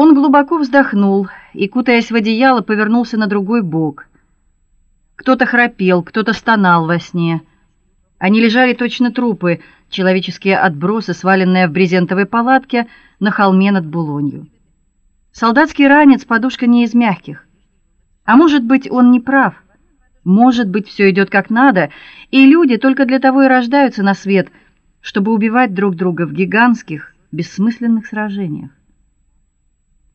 Он глубоко вздохнул и, кутаясь в одеяло, повернулся на другой бок. Кто-то храпел, кто-то стонал во сне. Они лежали точно трупы, человеческие отбросы, сваленные в брезентовой палатке на холме над Булонью. Солдатский ранец подушка не из мягких. А может быть, он не прав. Может быть, все идет как надо, и люди только для того и рождаются на свет, чтобы убивать друг друга в гигантских, бессмысленных сражениях.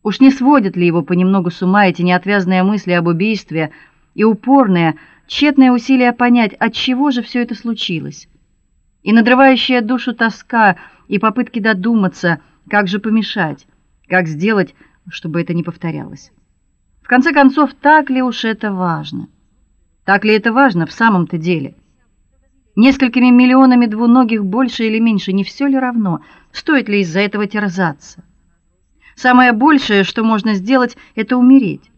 Уж не сводят ли его понемногу с ума эти неотвязные мысли об убийстве и упорные, тщетные усилия понять, от чего же все это случилось? И надрывающая душу тоска и попытки додуматься, как же помешать, как сделать, чтобы это не повторялось. В конце концов, так ли уж это важно? Так ли это важно в самом-то деле? Несколькими миллионами двуногих больше или меньше не все ли равно? Стоит ли из-за этого терзаться? Самое большее, что можно сделать это умереть.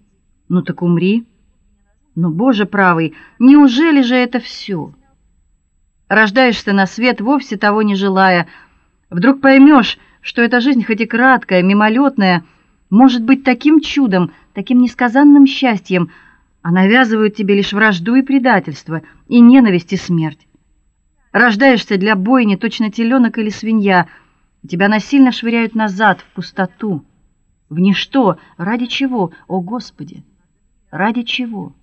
Ну так умри. Но, Боже правый, неужели же это все? Рождаешься на свет вовсе того не желая, вдруг поймешь, что эта жизнь хоть и краткая, мимолетная, может быть таким чудом, таким несказанным счастьем, а навязывают тебе лишь вражду и предательство, и ненависть и смерть. Рождаешься для бойни, точно теленок или свинья, тебя насильно швыряют назад в пустоту, в ничто. Ради чего, о Господи? Ради чего?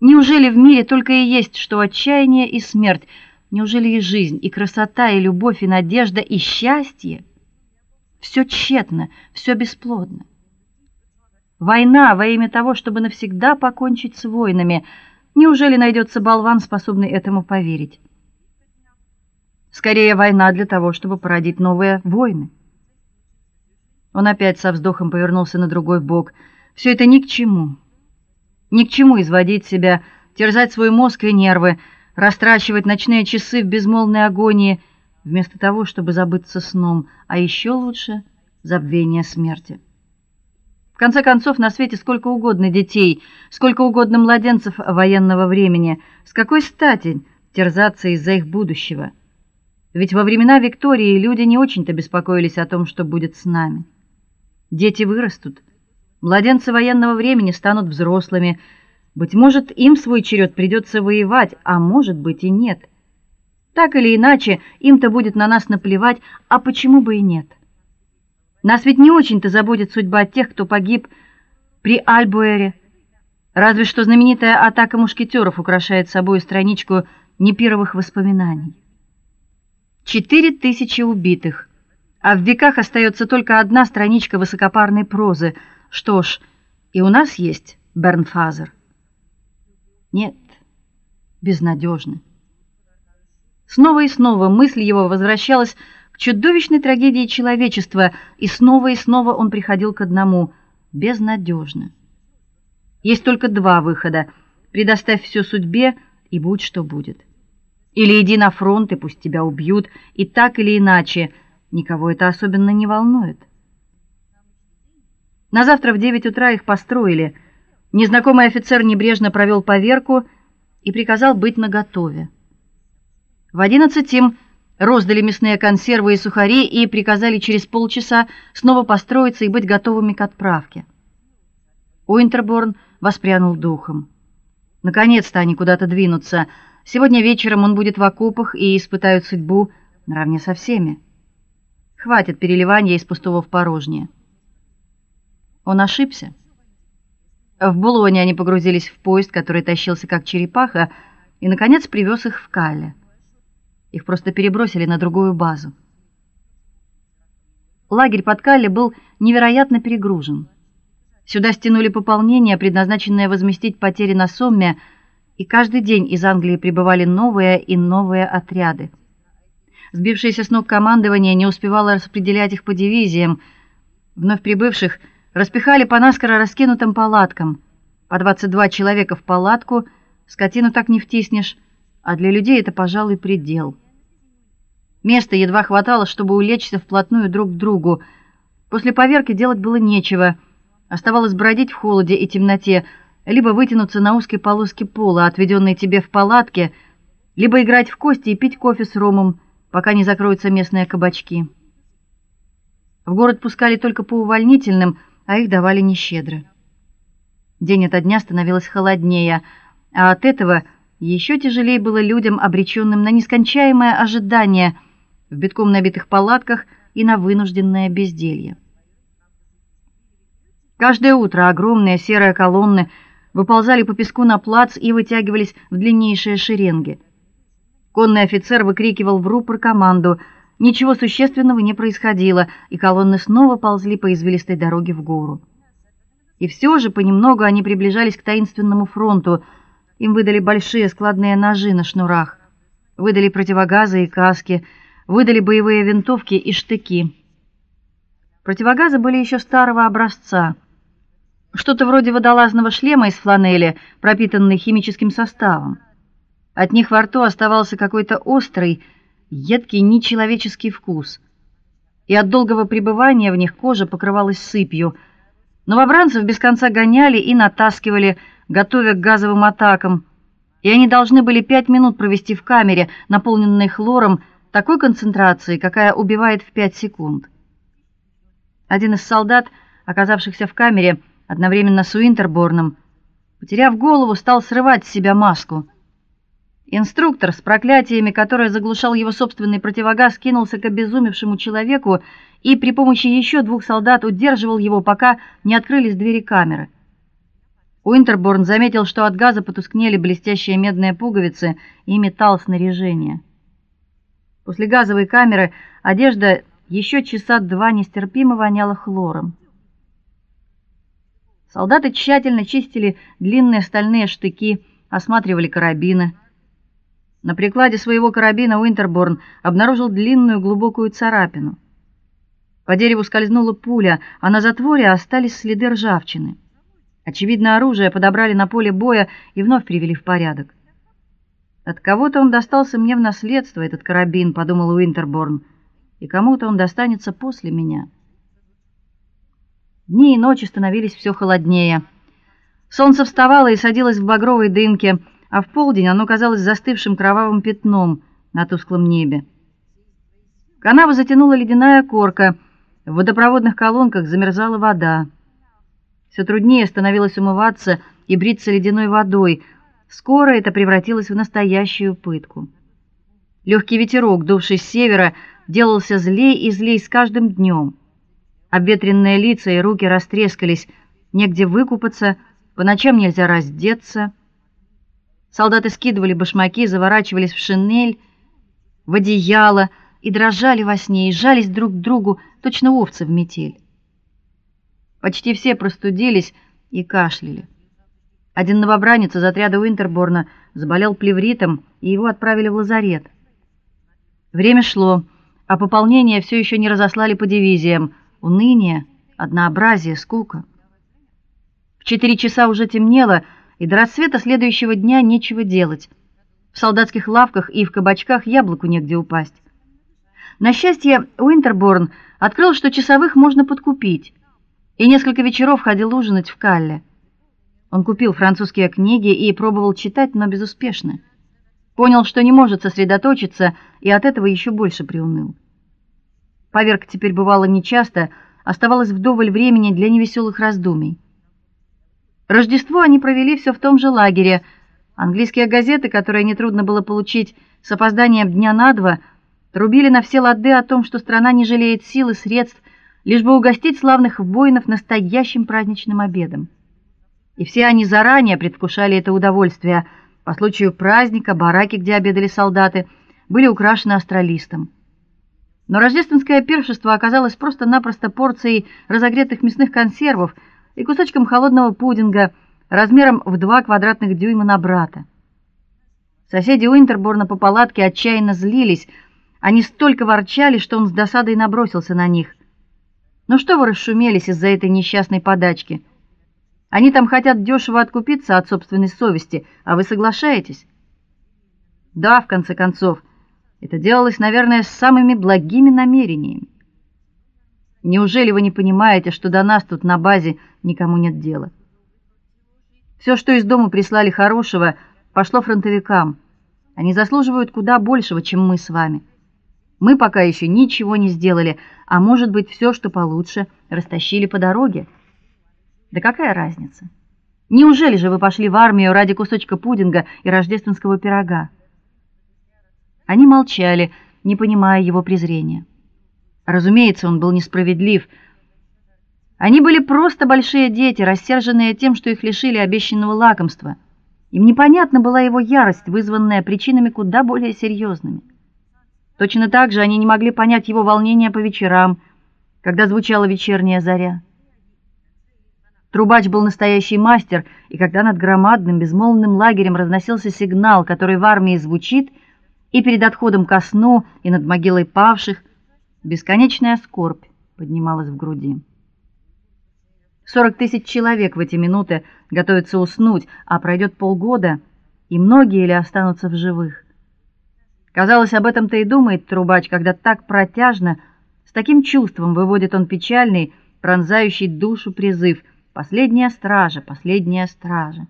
Неужели в мире только и есть что отчаяние и смерть? Неужели и жизнь, и красота, и любовь, и надежда, и счастье? Все тщетно, все бесплодно. Война во имя того, чтобы навсегда покончить с войнами. Неужели найдется болван, способный этому поверить? Скорее война для того, чтобы породить новые войны. Он опять со вздохом повернулся на другой бок. Все это ни к чему. Ни к чему изводить себя, терзать свой мозг и нервы, растрачивать ночные часы в безмолвной агонии, вместо того, чтобы забыться сном, а еще лучше забвение смерти. В конце концов, на свете сколько угодно детей, сколько угодно младенцев военного времени. С какой стати терзаться из-за их будущего? Ведь во времена Виктории люди не очень-то беспокоились о том, что будет с нами. Дети вырастут, младенцы военного времени станут взрослыми. Быть может, им свой черед придется воевать, а может быть и нет. Так или иначе, им-то будет на нас наплевать, а почему бы и нет? Нас ведь не очень-то заботит судьба тех, кто погиб при Альбуэре. Разве что знаменитая атака мушкетеров украшает собой страничку непировых воспоминаний. Четыре тысячи убитых, а в веках остается только одна страничка высокопарной прозы. Что ж, и у нас есть Бернфазер. Нет, безнадежно. Снова и снова мысль его возвращалась к чудовищной трагедии человечества, и снова и снова он приходил к одному безнадежно. Есть только два выхода: предоставь все судьбе и будь что будет. Или иди на фронт и пусть тебя убьют, и так или иначе никого это особенно не волнует. На завтра в девять утра их построили. Незнакомый офицер небрежно провел поверку и приказал быть наготове. В одиннадцать им роздали мясные консервы и сухари и приказали через полчаса снова построиться и быть готовыми к отправке. Уинтерборн воспрянул духом. Наконец-то они куда-то двинутся. Сегодня вечером он будет в окопах и испытают судьбу наравне со всеми. Хватит переливания из пустого в порожнее. Он ошибся. В Булоне они погрузились в поезд, который тащился как черепаха, и наконец привез их в Калле. Их просто перебросили на другую базу. Лагерь под Калле был невероятно перегружен. Сюда стянули пополнение, предназначенное возместить потери на Сомме, и каждый день из Англии прибывали новые и новые отряды. Сбившееся с ног командование не успевало распределять их по дивизиям. Вновь прибывших распихали по наскоро раскинутым палаткам. По 22 человека в палатку, скотину так не втиснешь, а для людей это, пожалуй, предел. Места едва хватало, чтобы улечься вплотную друг к другу. После поверки делать было нечего. Оставалось бродить в холоде и темноте, либо вытянуться на узкой полоске пола, отведенной тебе в палатке, либо играть в кости и пить кофе с ромом, пока не закроются местные кабачки. В город пускали только по увольнительным, а их давали нещедро. День ото дня становилось холоднее, а от этого еще тяжелее было людям, обреченным на нескончаемое ожидание в битком набитых палатках и на вынужденное безделье. Каждое утро огромные серые колонны выползали по песку на плац и вытягивались в длиннейшие шеренги. Конный офицер выкрикивал в рупор команду. Ничего существенного не происходило, и колонны снова ползли по извилистой дороге в гору. И все же понемногу они приближались к таинственному фронту. Им выдали большие складные ножи на шнурах, выдали противогазы и каски, выдали боевые винтовки и штыки. Противогазы были еще старого образца. Что-то вроде водолазного шлема из фланели, пропитанный химическим составом. От них во рту оставался какой-то острый, едкий, нечеловеческий вкус. И от долгого пребывания в них кожа покрывалась сыпью. Новобранцев без конца гоняли и натаскивали, готовя к газовым атакам. И они должны были пять минут провести в камере, наполненной хлором, такой концентрацией, какая убивает в пять секунд. Один из солдат, оказавшихся в камере, одновременно с Уинтерборном, потеряв голову, стал срывать с себя маску. Инструктор с проклятиями, который заглушал его собственный противогаз, кинулся к обезумевшему человеку и при помощи еще двух солдат удерживал его, пока не открылись двери камеры. Уинтерборн заметил, что от газа потускнели блестящие медные пуговицы и металл снаряжения. После газовой камеры одежда еще часа два нестерпимо воняла хлором. Солдаты тщательно чистили длинные стальные штыки, осматривали карабины. На прикладе своего карабина Уинтерборн обнаружил длинную глубокую царапину. По дереву скользнула пуля, а на затворе остались следы ржавчины. Очевидно, оружие подобрали на поле боя и вновь привели в порядок. От кого-то он достался мне в наследство этот карабин, подумал Уинтерборн. И кому-то он достанется после меня. Дни и ночи становились все холоднее. Солнце вставало и садилось в багровой дымке, а в полдень оно казалось застывшим кровавым пятном на тусклом небе. Канаву затянула ледяная корка, в водопроводных колонках замерзала вода. Все труднее становилось умываться и бриться ледяной водой. Скоро это превратилось в настоящую пытку. Легкий ветерок, дувший с севера, делался злей и злей с каждым днем. Обветренные лица и руки растрескались, негде выкупаться, по ночам нельзя раздеться. Солдаты скидывали башмаки, заворачивались в шинель, в одеяло и дрожали во сне, и жались друг к другу, точно овцы в метель. Почти все простудились и кашляли. Один новобранец из отряда Уинтерборна заболел плевритом, и его отправили в лазарет. Время шло, а пополнение все еще не разослали по дивизиям уныние, однообразие, скука. В четыре часа уже темнело, и до рассвета следующего дня нечего делать. В солдатских лавках и в кабачках яблоку негде упасть. На счастье, Уинтерборн открыл, что часовых можно подкупить, и несколько вечеров ходил ужинать в Калле. Он купил французские книги и пробовал читать, но безуспешно. Понял, что не может сосредоточиться, и от этого еще больше приуныл. Поверг теперь бывало нечасто, оставалось вдоволь времени для невеселых раздумий. Рождество они провели все в том же лагере. Английские газеты, которые не трудно было получить с опозданием дня на два, трубили на все лады о том, что страна не жалеет сил и средств, лишь бы угостить славных воинов настоящим праздничным обедом. И все они заранее предвкушали это удовольствие. По случаю праздника бараки, где обедали солдаты, были украшены астролистом. Но рождественское пиршество оказалось просто-напросто порцией разогретых мясных консервов и кусочком холодного пудинга размером в два квадратных дюйма на брата. Соседи Уинтерборна по палатке отчаянно злились. Они столько ворчали, что он с досадой набросился на них. "Ну что вы расшумелись из-за этой несчастной подачки? Они там хотят дешево откупиться от собственной совести, а вы соглашаетесь?" "Да, в конце концов, это делалось, наверное, с самыми благими намерениями. Неужели вы не понимаете, что до нас тут на базе никому нет дела? Все, что из дома прислали хорошего, пошло фронтовикам. Они заслуживают куда большего, чем мы с вами. Мы пока еще ничего не сделали, а может быть, все, что получше, растащили по дороге. Да какая разница? Неужели же вы пошли в армию ради кусочка пудинга и рождественского пирога? Они молчали, не понимая его презрения. Разумеется, он был несправедлив. Они были просто большие дети, рассерженные тем, что их лишили обещанного лакомства. Им непонятна была его ярость, вызванная причинами куда более серьезными. Точно так же они не могли понять его волнения по вечерам, когда звучала вечерняя заря. Трубач был настоящий мастер, и когда над громадным безмолвным лагерем разносился сигнал, который в армии звучит, и перед отходом ко сну, и над могилой павших, бесконечная скорбь поднималась в груди. Сорок тысяч человек в эти минуты готовятся уснуть, а пройдет полгода, и многие ли останутся в живых. Казалось, об этом-то и думает трубач, когда так протяжно, с таким чувством выводит он печальный, пронзающий душу призыв: "Последняя стража, последняя стража".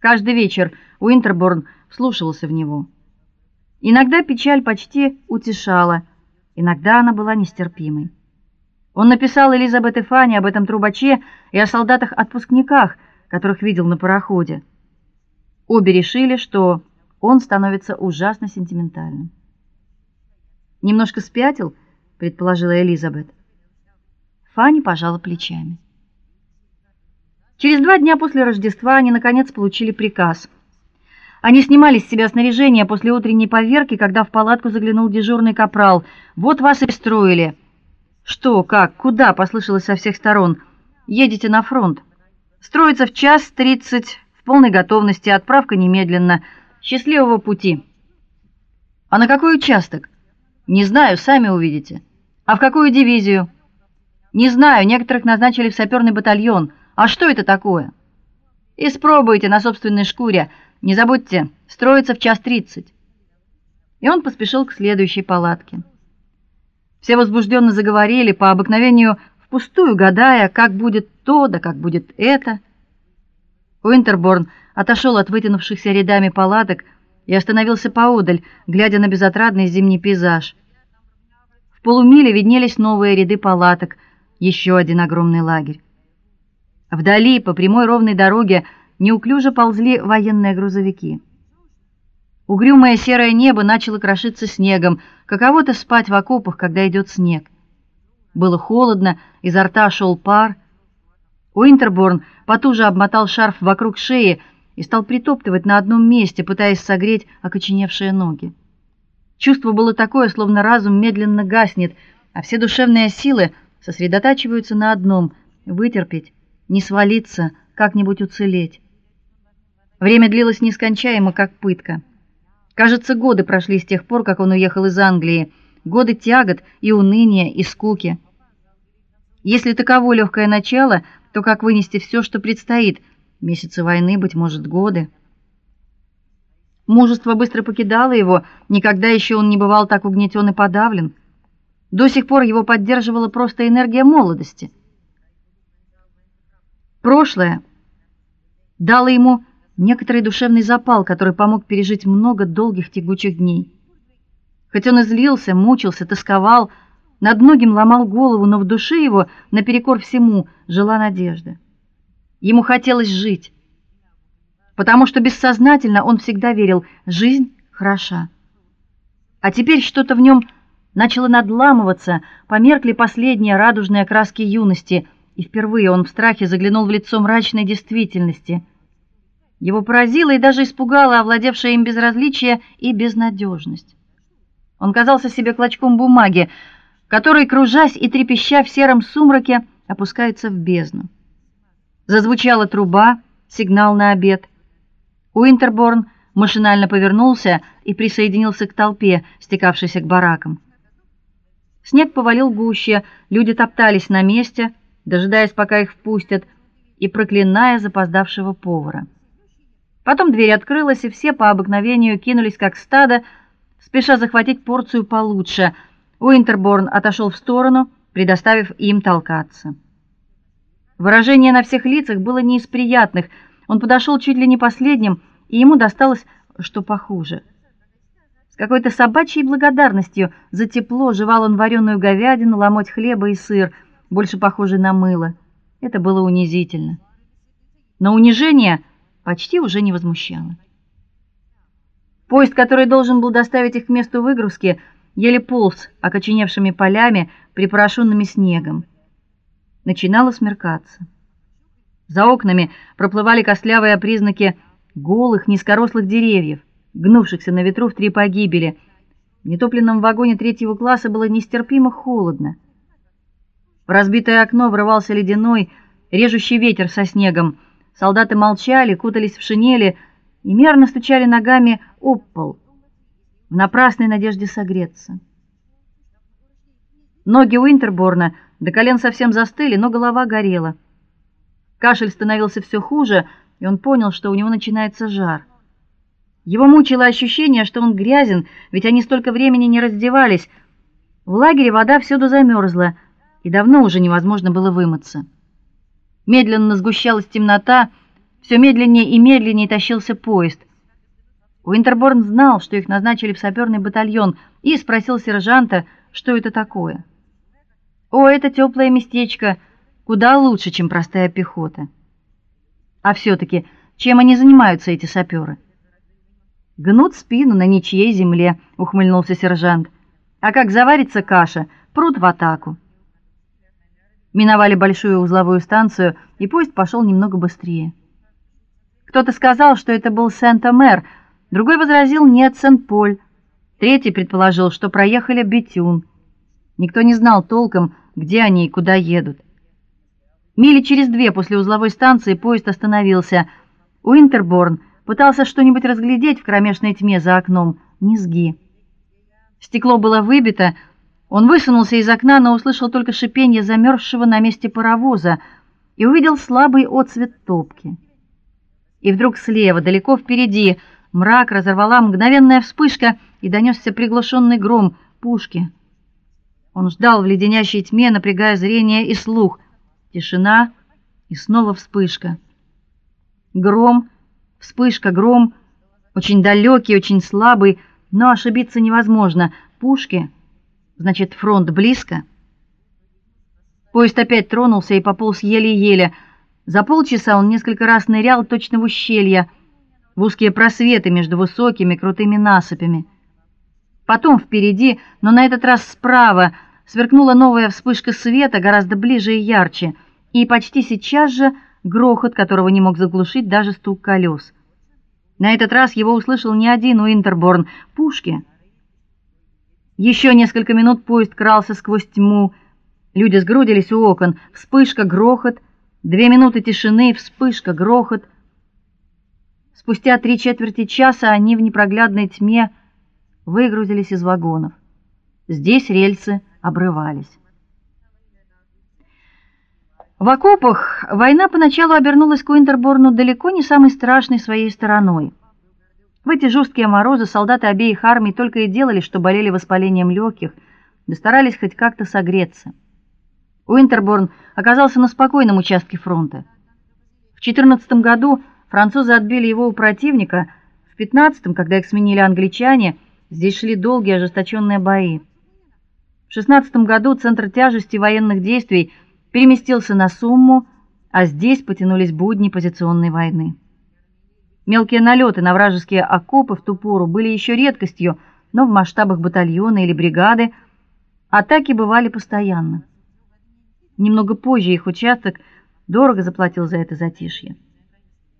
Каждый вечер Уинтерборн вслушивался в него. Иногда печаль почти утешала, иногда она была нестерпимой. Он написал Элизабет и Фанни об этом трубаче и о солдатах-отпускниках, которых видел на пароходе. Обе решили, что он становится ужасно сентиментальным. Немножко спятил, предположила Элизабет. Фанни пожала плечами. Через два дня после Рождества они наконец получили приказ. Они снимали с себя снаряжение после утренней поверки, когда в палатку заглянул дежурный капрал. Вот вас и строили. Что, как, куда? послышалось со всех сторон. Едете на фронт. Строится в час тридцать, в полной готовности, отправка немедленно. Счастливого пути. А на какой участок? Не знаю, сами увидите. А в какую дивизию? Не знаю, некоторых назначили в саперный батальон. А что это такое? Испробуйте на собственной шкуре. Не забудьте, строится в час тридцать. И он поспешил к следующей палатке. Все возбужденно заговорили по обыкновению впустую гадая, как будет то, да как будет это. Уинтерборн отошел от вытянувшихся рядами палаток и остановился поодаль, глядя на безотрадный зимний пейзаж. В полумиле виднелись новые ряды палаток, еще один огромный лагерь. Вдали по прямой ровной дороге неуклюже ползли военные грузовики. Угрюмое серое небо начало крошиться снегом. Каково-то спать в окопах, когда идет снег. Было холодно, изо рта шел пар. Уинтерборн потуже обмотал шарф вокруг шеи и стал притоптывать на одном месте, пытаясь согреть окоченевшие ноги. Чувство было такое, словно разум медленно гаснет, а все душевные силы сосредотачиваются на одном вытерпеть, не свалиться, как-нибудь уцелеть. Время длилось нескончаемо, как пытка. Кажется, годы прошли с тех пор, как он уехал из Англии, годы тягот и уныния и скуки. Если таково легкое начало, то как вынести все, что предстоит? Месяцы войны, быть может, годы. Мужество быстро покидало его, никогда еще он не бывал так угнетен и подавлен. До сих пор его поддерживала просто энергия молодости. Прошлое дало ему некоторый душевный запал, который помог пережить много долгих тягучих дней. Хоть он и злился, мучился, тосковал, над многим ломал голову, но в душе его, наперекор всему, жила надежда. Ему хотелось жить, потому что бессознательно он всегда верил: жизнь хороша. А теперь что-то в нем начало надламываться, померкли последние радужные краски юности, и впервые он в страхе заглянул в лицо мрачной действительности. Его поразило и даже испугало овладевшее им безразличие и безнадежность. Он казался себе клочком бумаги, который, кружась и трепеща в сером сумраке, опускается в бездну. Зазвучала труба, сигнал на обед. Уинтерборн машинально повернулся и присоединился к толпе, стекавшейся к баракам. Снег повалил гуще, люди топтались на месте, дожидаясь, пока их впустят, и проклиная запоздавшего повара. Потом дверь открылась, и все по обыкновению кинулись как стадо, спеша захватить порцию получше. Уинтерборн отошел в сторону, предоставив им толкаться. Выражение на всех лицах было не из приятных. Он подошел чуть ли не последним, и ему досталось что похуже. С какой-то собачьей благодарностью за тепло жевал он вареную говядину, ломоть хлеба и сыр, больше похожий на мыло. Это было унизительно. Но унижение почти уже не возмущало. Поезд, который должен был доставить их к месту выгрузки, еле полз окоченевшими полями, припорошенными снегом. Начинало смеркаться. За окнами проплывали костлявые признаки голых низкорослых деревьев, гнувшихся на ветру в три погибели. В нетопленном вагоне третьего класса было нестерпимо холодно. В разбитое окно врывался ледяной, режущий ветер со снегом. Солдаты молчали, кутались в шинели и мерно стучали ногами об пол в напрасной надежде согреться. Ноги Уинтерборна до колен совсем застыли, но голова горела. Кашель становился все хуже, и он понял, что у него начинается жар. Его мучило ощущение, что он грязен, ведь они столько времени не раздевались. В лагере вода всюду замерзла, и давно уже невозможно было вымыться. Медленно сгущалась темнота, все медленнее и медленнее тащился поезд. Уинтерборн знал, что их назначили в саперный батальон, и спросил сержанта, что это такое. О, это теплое местечко, куда лучше, чем простая пехота. А все таки чем они занимаются эти саперы? Гнут спину на ничьей земле, ухмыльнулся сержант. А как заварится каша, прут в атаку. Миновали большую узловую станцию, и поезд пошел немного быстрее. Кто-то сказал, что это был Сент-Омер, другой возразил: "Нет, Сент-Поль". Третий предположил, что проехали Бетюн. Никто не знал толком, где они и куда едут. Мили через две после узловой станции поезд остановился. Уинтерборн пытался что-нибудь разглядеть в кромешной тьме за окном. Низги. Стекло было выбито. Он высунулся из окна, но услышал только шипение замерзшего на месте паровоза и увидел слабый отсвет топки. И вдруг слева, далеко впереди, мрак разорвала мгновенная вспышка, и донесся приглушенный гром пушки. Он ждал в леденящей тьме, напрягая зрение и слух. Тишина и снова вспышка. Гром, вспышка, гром, очень далекий, очень слабый, но ошибиться невозможно. Пушки, значит, фронт близко. Поезд опять тронулся и пополз еле-еле. За полчаса он несколько раз нырял точно в ущелья, в узкие просветы между высокими крутыми насыпями. Потом впереди, но на этот раз справа, сверкнула новая вспышка света, гораздо ближе и ярче, и почти сейчас же грохот, которого не мог заглушить даже стук колес. На этот раз его услышал не один Уинтерборн, пушки. Еще несколько минут поезд крался сквозь тьму. Люди сгрудились у окон. Вспышка, грохот, Две минуты тишины, вспышка, грохот. Спустя три четверти часа они в непроглядной тьме выгрузились из вагонов. Здесь рельсы обрывались. В окопах война поначалу обернулась к Уинтерборну далеко не самой страшной своей стороной. В эти жесткие морозы солдаты обеих армий только и делали, что болели воспалением легких, да старались хоть как-то согреться. Уинтерборн оказался на спокойном участке фронта. В 14 году французы отбили его у противника, в 15 когда их сменили англичане, здесь шли долгие ожесточенные бои. В 16 году центр тяжести военных действий переместился на Сумму, а здесь потянулись будни позиционной войны. Мелкие налеты на вражеские окопы в ту пору были еще редкостью, но в масштабах батальона или бригады атаки бывали постоянно. Немного позже их участок дорого заплатил за это затишье.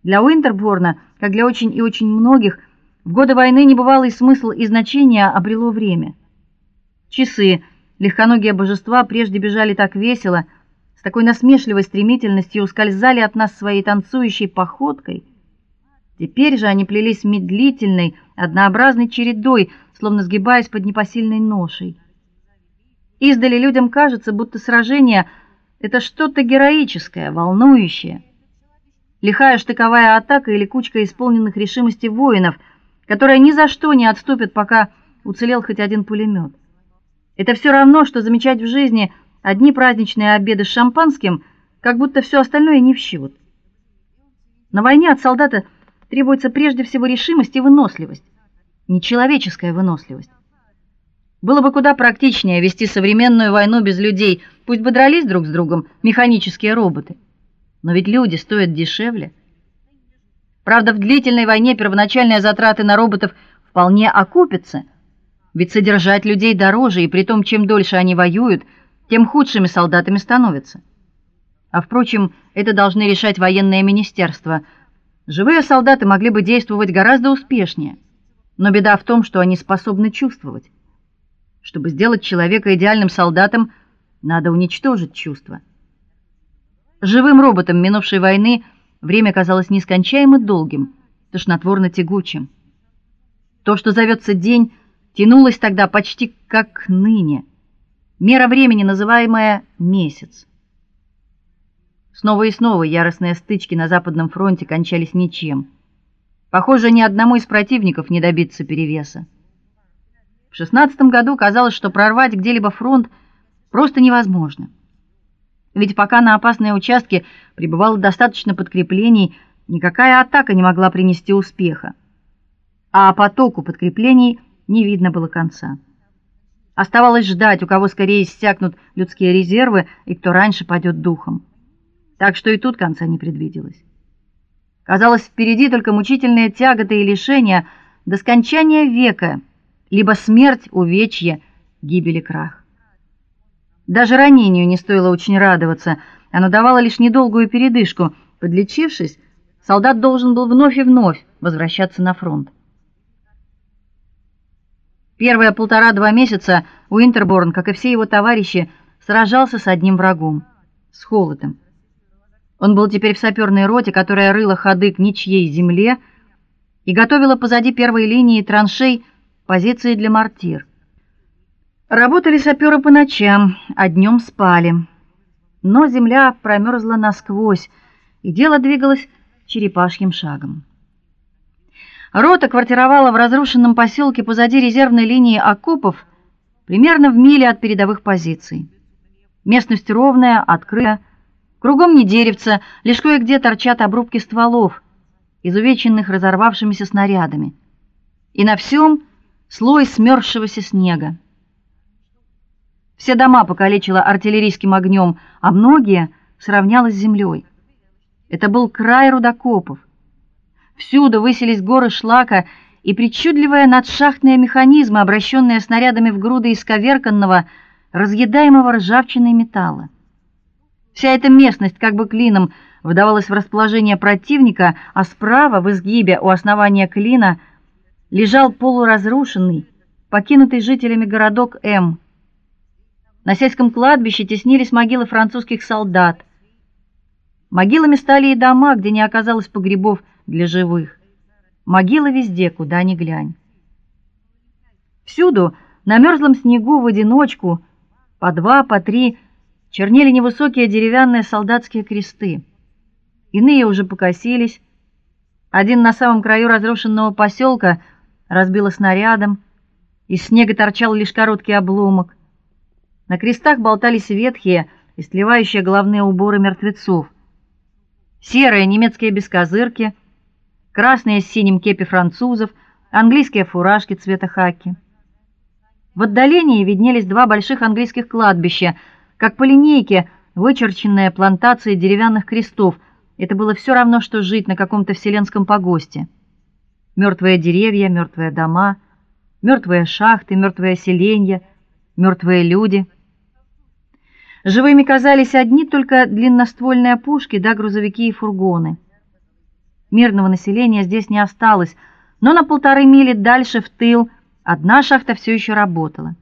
Для Уинтерборна, как для очень и очень многих, в годы войны небывалый смысл и значение обрело время. Часы, легконогие божества прежде бежали так весело, с такой насмешливой стремительностью ускользали от нас своей танцующей походкой. Теперь же они плелись медлительной, однообразной чередой, словно сгибаясь под непосильной ношей. Издали людям кажется, будто сражение – это что-то героическое, волнующее. Лихая штыковая атака или кучка исполненных решимости воинов, которые ни за что не отступят, пока уцелел хоть один пулемет. Это все равно что замечать в жизни одни праздничные обеды с шампанским, как будто все остальное не в счет. На войне от солдата требуется прежде всего решимость и выносливость. нечеловеческая выносливость. Было бы куда практичнее вести современную войну без людей, пусть бы дрались друг с другом механические роботы. Но ведь люди стоят дешевле. Правда, в длительной войне первоначальные затраты на роботов вполне окупятся. Ведь содержать людей дороже, и при том, чем дольше они воюют, тем худшими солдатами становятся. А впрочем, это должны решать военные министерства. Живые солдаты могли бы действовать гораздо успешнее. Но беда в том, что они способны чувствовать. Чтобы сделать человека идеальным солдатом, надо уничтожить чувства. Живым роботам минувшей войны время казалось нескончаемо долгим, тошнотворно тягучим. То, что зовется день, тянулось тогда почти как ныне. Мера времени, называемая месяц. Снова и снова яростные стычки на западном фронте кончались ничем. Похоже, ни одному из противников не добиться перевеса. В шестнадцатом году казалось, что прорвать где-либо фронт просто невозможно. Ведь пока на опасные участки прибывало достаточно подкреплений, никакая атака не могла принести успеха. А потоку подкреплений не видно было конца. Оставалось ждать, у кого скорее иссякнут людские резервы и кто раньше падет духом. Так что и тут конца не предвиделось. Казалось, впереди только мучительные тяготы и лишения до скончания века, либо смерть, увечье, гибель и крах. Даже ранению не стоило очень радоваться. Оно давало лишь недолгую передышку. Подлечившись, солдат должен был вновь и вновь возвращаться на фронт. Первые полтора-два месяца Уинтерборн, как и все его товарищи, сражался с одним врагом с холодом. Он был теперь в саперной роте, которая рыла ходы к ничьей земле и готовила позади первой линии траншей позиции для мортир. Работали саперы по ночам, а днем спали. Но земля промерзла насквозь, и дело двигалось черепашьим шагом. Рота квартировала в разрушенном поселке позади резервной линии окопов, примерно в миле от передовых позиций. Местность ровная, открытая, кругом не деревца, лишь кое-где торчат обрубки стволов, изувеченных разорвавшимися снарядами. И на всем слой смерзшегося снега. Все дома покалечило артиллерийским огнем, а многие сравняло с землей. Это был край рудокопов. Всюду высились горы шлака и причудливые надшахтные механизмы, обращенные снарядами в груды исковерканного, разъедаемого ржавчиной металла. Вся эта местность как бы клином вдавалась в расположение противника, а справа в изгибе у основания клина лежал полуразрушенный, покинутый жителями городок М. На сельском кладбище теснились могилы французских солдат. Могилами стали и дома, где не оказалось погребов для живых. Могилы везде, куда ни глянь. Всюду на мерзлом снегу в одиночку по два, по три чернели невысокие деревянные солдатские кресты. Иные уже покосились. Один на самом краю разрушенного поселка разбило снарядом, из снега торчал лишь короткий обломок. На крестах болтались ветхие и сливающие головные уборы мертвецов. Серые немецкие бескозырки — красные с синим кепи французов, английские фуражки цвета хаки. В отдалении виднелись два больших английских кладбища, как по линейке вычерченные плантации деревянных крестов. Это было все равно что жить на каком-то вселенском погосте. Мертвые деревья, мертвые дома, мертвые шахты, мертвые селения, мертвые люди. Живыми казались одни только длинноствольные пушки да грузовики и фургоны. Мирного населения здесь не осталось, но на полторы мили дальше в тыл одна шахта все еще работала.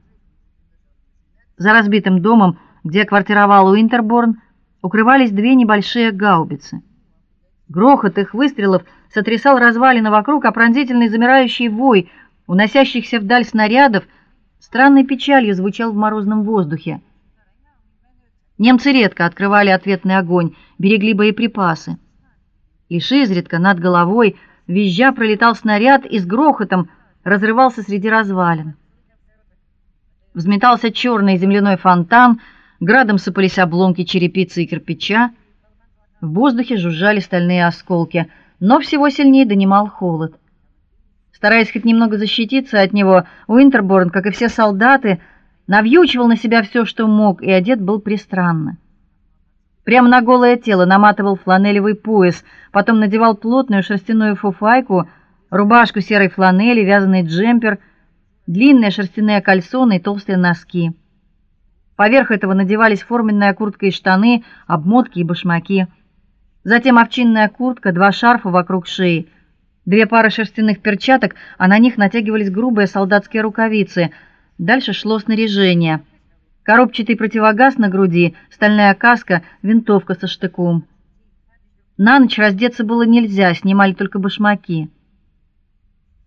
За разбитым домом, где квартировал Уинтерборн, укрывались две небольшие гаубицы. Грохот их выстрелов сотрясал развалины вокруг, а пронзительный замирающий вой уносящихся вдаль снарядов странной печалью звучал в морозном воздухе. Немцы редко открывали ответный огонь, берегли боеприпасы. Лишь изредка над головой визжа пролетал снаряд и с грохотом разрывался среди развалин. Взметался черный земляной фонтан, градом сыпались обломки черепицы и кирпича. В воздухе жужжали стальные осколки, но всего сильнее донимал холод. Стараясь хоть немного защититься от него, Уинтерборн, как и все солдаты, навьючивал на себя все, что мог, и одет был пристранно. Прямо на голое тело наматывал фланелевый пояс, потом надевал плотную шерстяную фуфайку, рубашку серой фланели, вязаный джемпер, длинные шерстяные кальсоны и толстые носки. Поверх этого надевались форменная куртка и штаны, обмотки и башмаки. Затем овчинная куртка, два шарфа вокруг шеи, две пары шерстяных перчаток, а на них натягивались грубые солдатские рукавицы. Дальше шло снаряжение. Коробчатый противогаз на груди, стальная каска, винтовка со штыком. На ночь раздеться было нельзя, снимали только башмаки.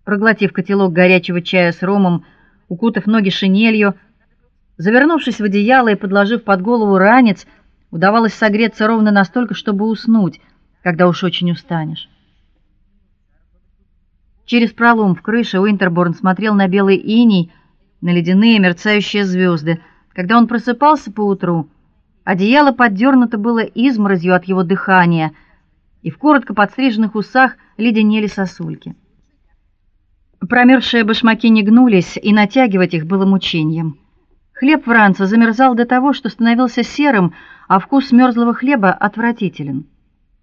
Проглотив котелок горячего чая с ромом, укутав ноги шинелью, завернувшись в одеяло и подложив под голову ранец, удавалось согреться ровно настолько, чтобы уснуть, когда уж очень устанешь. Через пролом в крыше Уинтерборн смотрел на белый иней, на ледяные мерцающие звезды. Когда он просыпался по утру, одеяло поддернуто было изморозью от его дыхания, и в коротко подстриженных усах леденели сосульки. Промерзшие башмаки не гнулись, и натягивать их было мучением. Хлеб в ранце замерзал до того, что становился серым, а вкус мёрзлого хлеба отвратителен.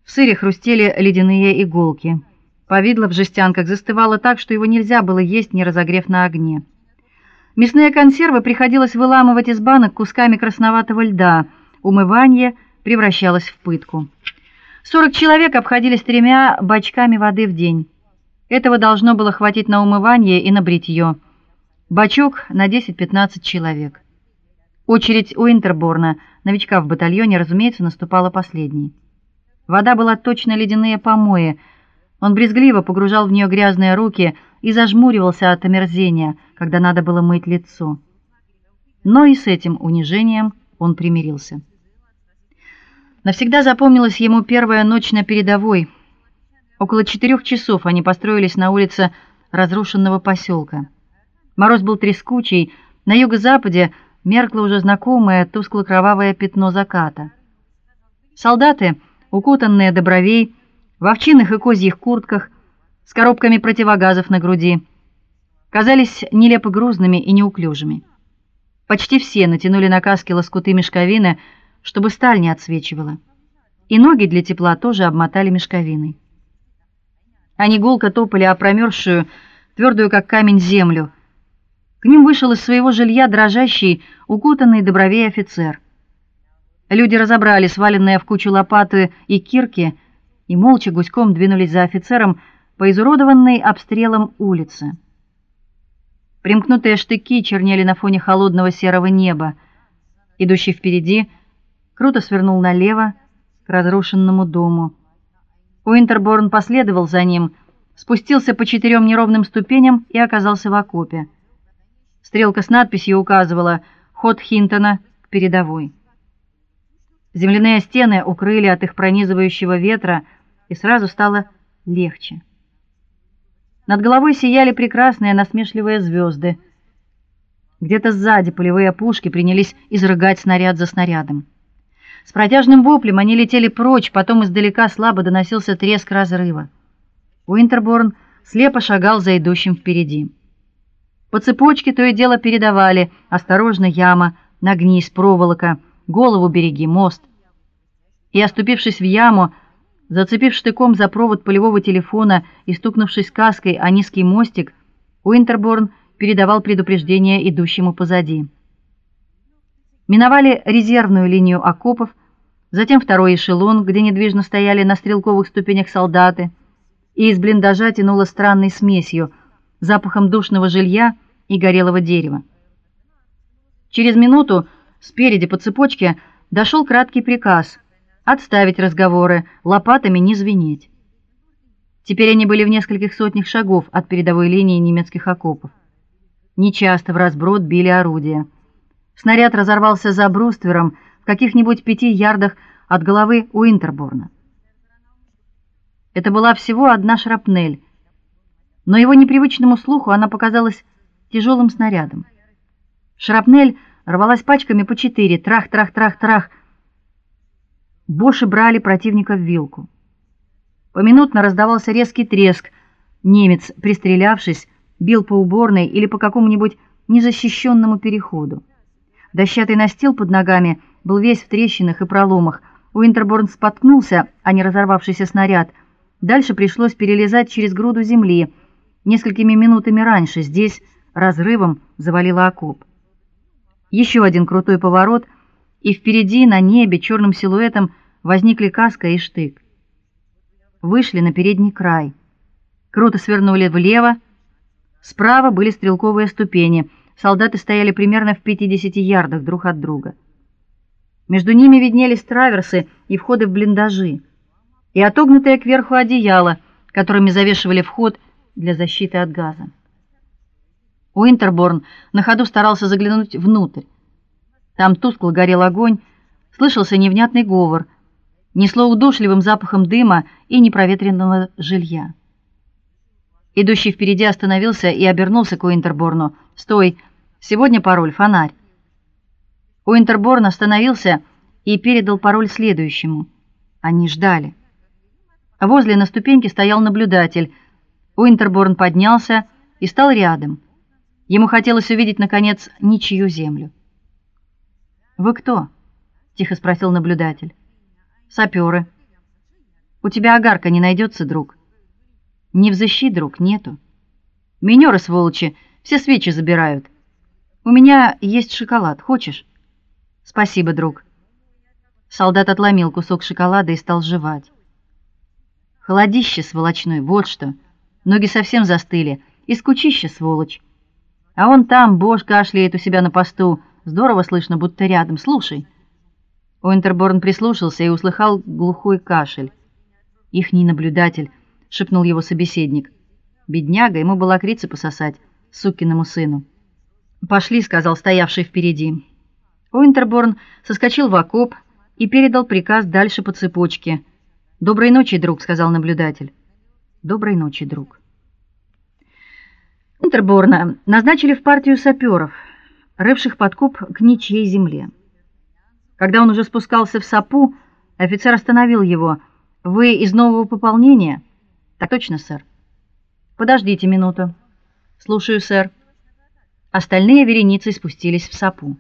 В сыре хрустели ледяные иголки. Повидло в жестянках застывало так, что его нельзя было есть, не разогрев на огне. Мясные консервы приходилось выламывать из банок кусками красноватого льда. Умывание превращалось в пытку. Сорок человек обходились тремя бачками воды в день. Этого должно было хватить на умывание и на бритье. Бачок на 10-15 человек. Очередь у Интерборна, новичка в батальоне, разумеется, наступала последней. Вода была точно ледяные помои. Он брезгливо погружал в нее грязные руки и зажмуривался от омерзения, когда надо было мыть лицо. Но и с этим унижением он примирился. Навсегда запомнилась ему первая ночь на передовой. Около четырех часов они построились на улице разрушенного поселка. Мороз был трескучий, на юго-западе меркло уже знакомое тускло-кровавое пятно заката. Солдаты, укутанные до бровей, в овчинных и козьих куртках, с коробками противогазов на груди, казались нелепо грузными и неуклюжими. Почти все натянули на каски лоскуты мешковины, чтобы сталь не отсвечивала. И ноги для тепла тоже обмотали мешковиной. Они гулко топали о промерзшую, твердую как камень землю. К ним вышел из своего жилья дрожащий, укутанный до бровей офицер. Люди разобрали сваленные в кучу лопаты и кирки и молча гуськом двинулись за офицером по изуродованной обстрелом улице. Примкнутые штыки чернели на фоне холодного серого неба. Идущий впереди круто свернул налево к разрушенному дому. Уинтерборн последовал за ним, спустился по четырем неровным ступеням и оказался в окопе. Стрелка с надписью указывала ход Хинтона к передовой. Земляные стены укрыли от их пронизывающего ветра, и сразу стало легче. Над головой сияли прекрасные насмешливые звезды. Где-то сзади полевые пушки принялись изрыгать снаряд за снарядом. С протяжным воплем они летели прочь, потом издалека слабо доносился треск разрыва. Уинтерборн слепо шагал за идущим впереди. По цепочке то и дело передавали: "Осторожно, яма, нагнись, проволока, голову береги, мост". И оступившись в яму, зацепив штыком за провод полевого телефона и стукнувшись каской о низкий мостик, Уинтерборн передавал предупреждение идущему позади миновали резервную линию окопов, затем второй эшелон, где недвижно стояли на стрелковых ступенях солдаты, и из блиндажа тянуло странной смесью, запахом душного жилья и горелого дерева. Через минуту спереди по цепочке дошел краткий приказ отставить разговоры, лопатами не звенеть. Теперь они были в нескольких сотнях шагов от передовой линии немецких окопов. Нечасто в разброд били орудия. Снаряд разорвался за бруствером в каких-нибудь пяти ярдах от головы Уинтерборна. Это была всего одна шрапнель, но его непривычному слуху она показалась тяжелым снарядом. Шрапнель рвалась пачками по четыре, трах-трах-трах-трах. Боши брали противника в вилку. Поминутно раздавался резкий треск, Немец, пристрелявшись, бил по уборной или по какому-нибудь незащищенному переходу. Дощатый настил под ногами был весь в трещинах и проломах. Уинтерборн споткнулся, а не разорвавшийся снаряд. Дальше пришлось перелезать через груду земли. Несколькими минутами раньше здесь разрывом завалило окоп. Еще один крутой поворот, и впереди на небе черным силуэтом возникли каска и штык. Вышли на передний край. Круто свернули влево. Справа были стрелковые ступени. Солдаты стояли примерно в 50 ярдах друг от друга. Между ними виднелись траверсы и входы в блиндажи, и отогнутое кверху одеяло, которыми завешивали вход для защиты от газа. Уинтерборн на ходу старался заглянуть внутрь. Там тускло горел огонь, слышался невнятный говор, несло удушливым запахом дыма и непроветренного жилья. Идущий впереди остановился и обернулся к Уинтерборну. "Стой, сегодня пароль фонарь". Уинтерборн остановился и передал пароль следующему. Они ждали. Возле на ступеньке стоял наблюдатель. Уинтерборн поднялся и стал рядом. Ему хотелось увидеть наконец ничью землю. Вы кто? тихо спросил наблюдатель. Саперы. У тебя огарка не найдется, друг? Не взыщи, друг, нету. Минеры сволочи, все свечи забирают. У меня есть шоколад, хочешь? Спасибо, друг. Солдат отломил кусок шоколада и стал жевать. Холодище сволочной, вот что. Ноги совсем застыли, и скучище сволочь. А он там, Бош кашляет у себя на посту. Здорово слышно, будто рядом. Слушай. Уинтерборн прислушался и услыхал глухой кашель. Ихний наблюдатель, шепнул его собеседник. Бедняга, ему было крицы пососать, сукиному сыну. Пошли, сказал стоявший впереди. Уинтерборн соскочил в окоп и передал приказ дальше по цепочке. Доброй ночи, друг, сказал наблюдатель. Доброй ночи, друг. Интерборна назначили в партию саперов, рывших подкоп к ничьей земле. Когда он уже спускался в сапу, офицер остановил его. Вы из нового пополнения? Так точно, сэр. Подождите минуту. Слушаю, сэр. Остальные вереницей спустились в сапу.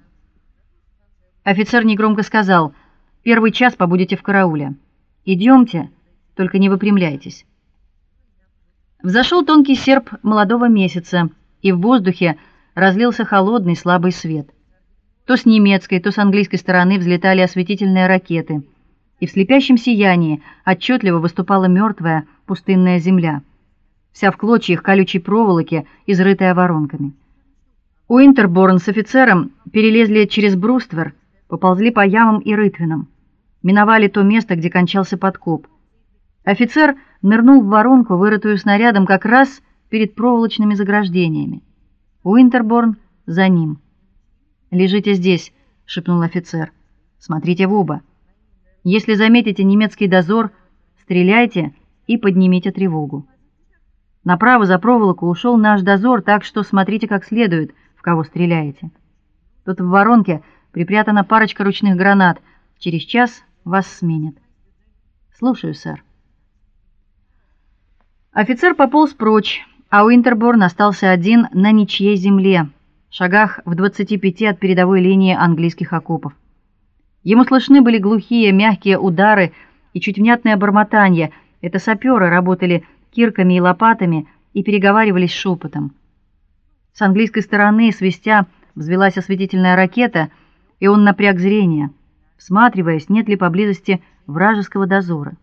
Офицер негромко сказал: "Первый час побудете в карауле. Идемте, только не выпрямляйтесь". Взошел тонкий серп молодого месяца, и в воздухе разлился холодный слабый свет. То с немецкой, то с английской стороны взлетали осветительные ракеты, и в слепящем сиянии отчетливо выступала мертвая пустынная земля, вся в клочьях колючей проволоки, изрытая воронками. Уинтерборн с офицером перелезли через бруствер, поползли по ямам и рытвинам, миновали то место, где кончался подкоп. Офицер нырнул в воронку, вырытую снарядом как раз перед проволочными заграждениями. Уинтерборн за ним. "Лежите здесь", шепнул офицер. "Смотрите в оба. Если заметите немецкий дозор, стреляйте и поднимите тревогу. Направо за проволоку ушел наш дозор, так что смотрите как следует, в кого стреляете. Тут в воронке припрятана парочка ручных гранат. Через час вас сменят. Слушаю, сэр. Офицер пополз прочь, а Уинтерборн остался один на ничьей земле, в шагах в 25 от передовой линии английских окопов. Ему слышны были глухие, мягкие удары и чуть внятное бормотание. Это саперы работали кирками и лопатами и переговаривались шепотом. С английской стороны, свистя, взвелась осветительная ракета, и он напряг зрение, всматриваясь, нет ли поблизости вражеского дозора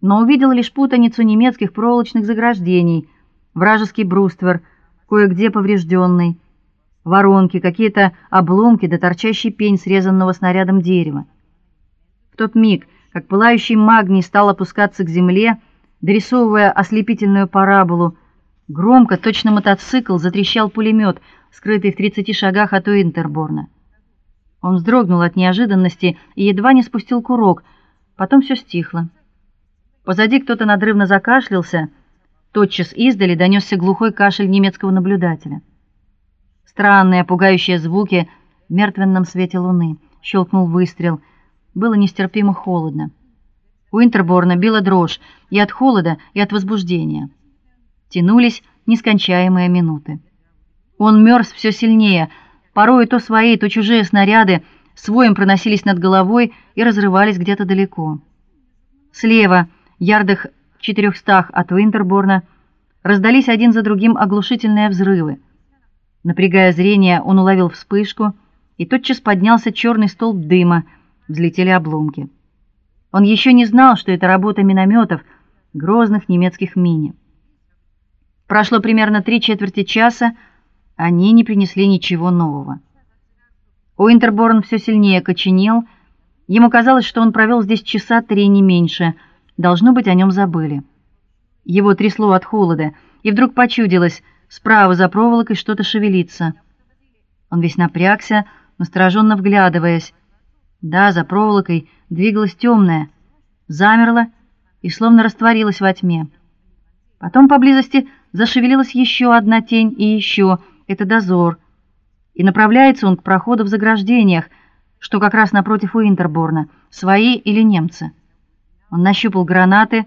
но увидел лишь путаницу немецких проволочных заграждений, вражеский бруствер, кое-где поврежденный, воронки, какие-то обломки да торчащий пень срезанного снарядом дерева. В тот миг, как пылающий магний стал опускаться к земле, дорисовывая ослепительную параболу, громко, точно мотоцикл, затрещал пулемет, скрытый в 30 шагах от Уинтерборна. Он вздрогнул от неожиданности и едва не спустил курок. Потом все стихло. Позади кто-то надрывно закашлялся. Тотчас издали донесся глухой кашель немецкого наблюдателя. Странные, пугающие звуки в мертвенном свете луны. Щелкнул выстрел. Было нестерпимо холодно. У Интерборна била дрожь и от холода, и от возбуждения. Тянулись нескончаемые минуты. Он мерз все сильнее, порой то свои, то чужие снаряды своим проносились над головой и разрывались где-то далеко. Слева, ярдах в четырехстах от Уинтерборна, раздались один за другим оглушительные взрывы. Напрягая зрение, он уловил вспышку, и тотчас поднялся черный столб дыма, взлетели обломки. Он еще не знал, что это работа минометов, грозных немецких мини. Прошло примерно три четверти часа, они не принесли ничего нового. Уинтерборн все сильнее коченел. Ему казалось, что он провел здесь часа три не меньше. Должно быть, о нем забыли. Его трясло от холода, и вдруг почудилось, справа за проволокой что-то шевелится. Он весь напрягся, настороженно вглядываясь. Да, за проволокой двигалась темная, замерла и словно растворилась во тьме. Потом поблизости зашевелилась еще одна тень и еще. Это дозор. И направляется он к проходу в заграждениях, что как раз напротив Уинтерборна. Свои или немцы? Он нащупал гранаты,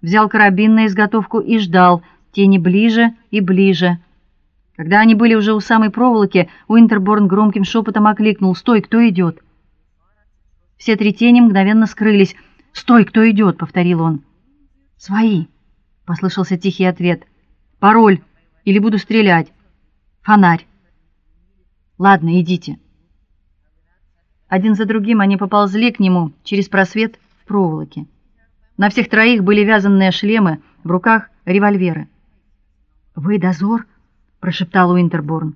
взял карабин на изготовку и ждал. Тени ближе и ближе. Когда они были уже у самой проволоки, Уинтерборн громким шепотом окликнул: "Стой, кто идет?" Все три тени мгновенно скрылись. "Стой, кто идет?" повторил он. "Свои", послышался тихий ответ. "Пароль или буду стрелять. Фонарь". "Ладно, идите". Один за другим они поползли к нему через просвет в проволоке. На всех троих были вязаные шлемы, в руках револьверы. "Вы дозор?" прошептал Уинтерборн.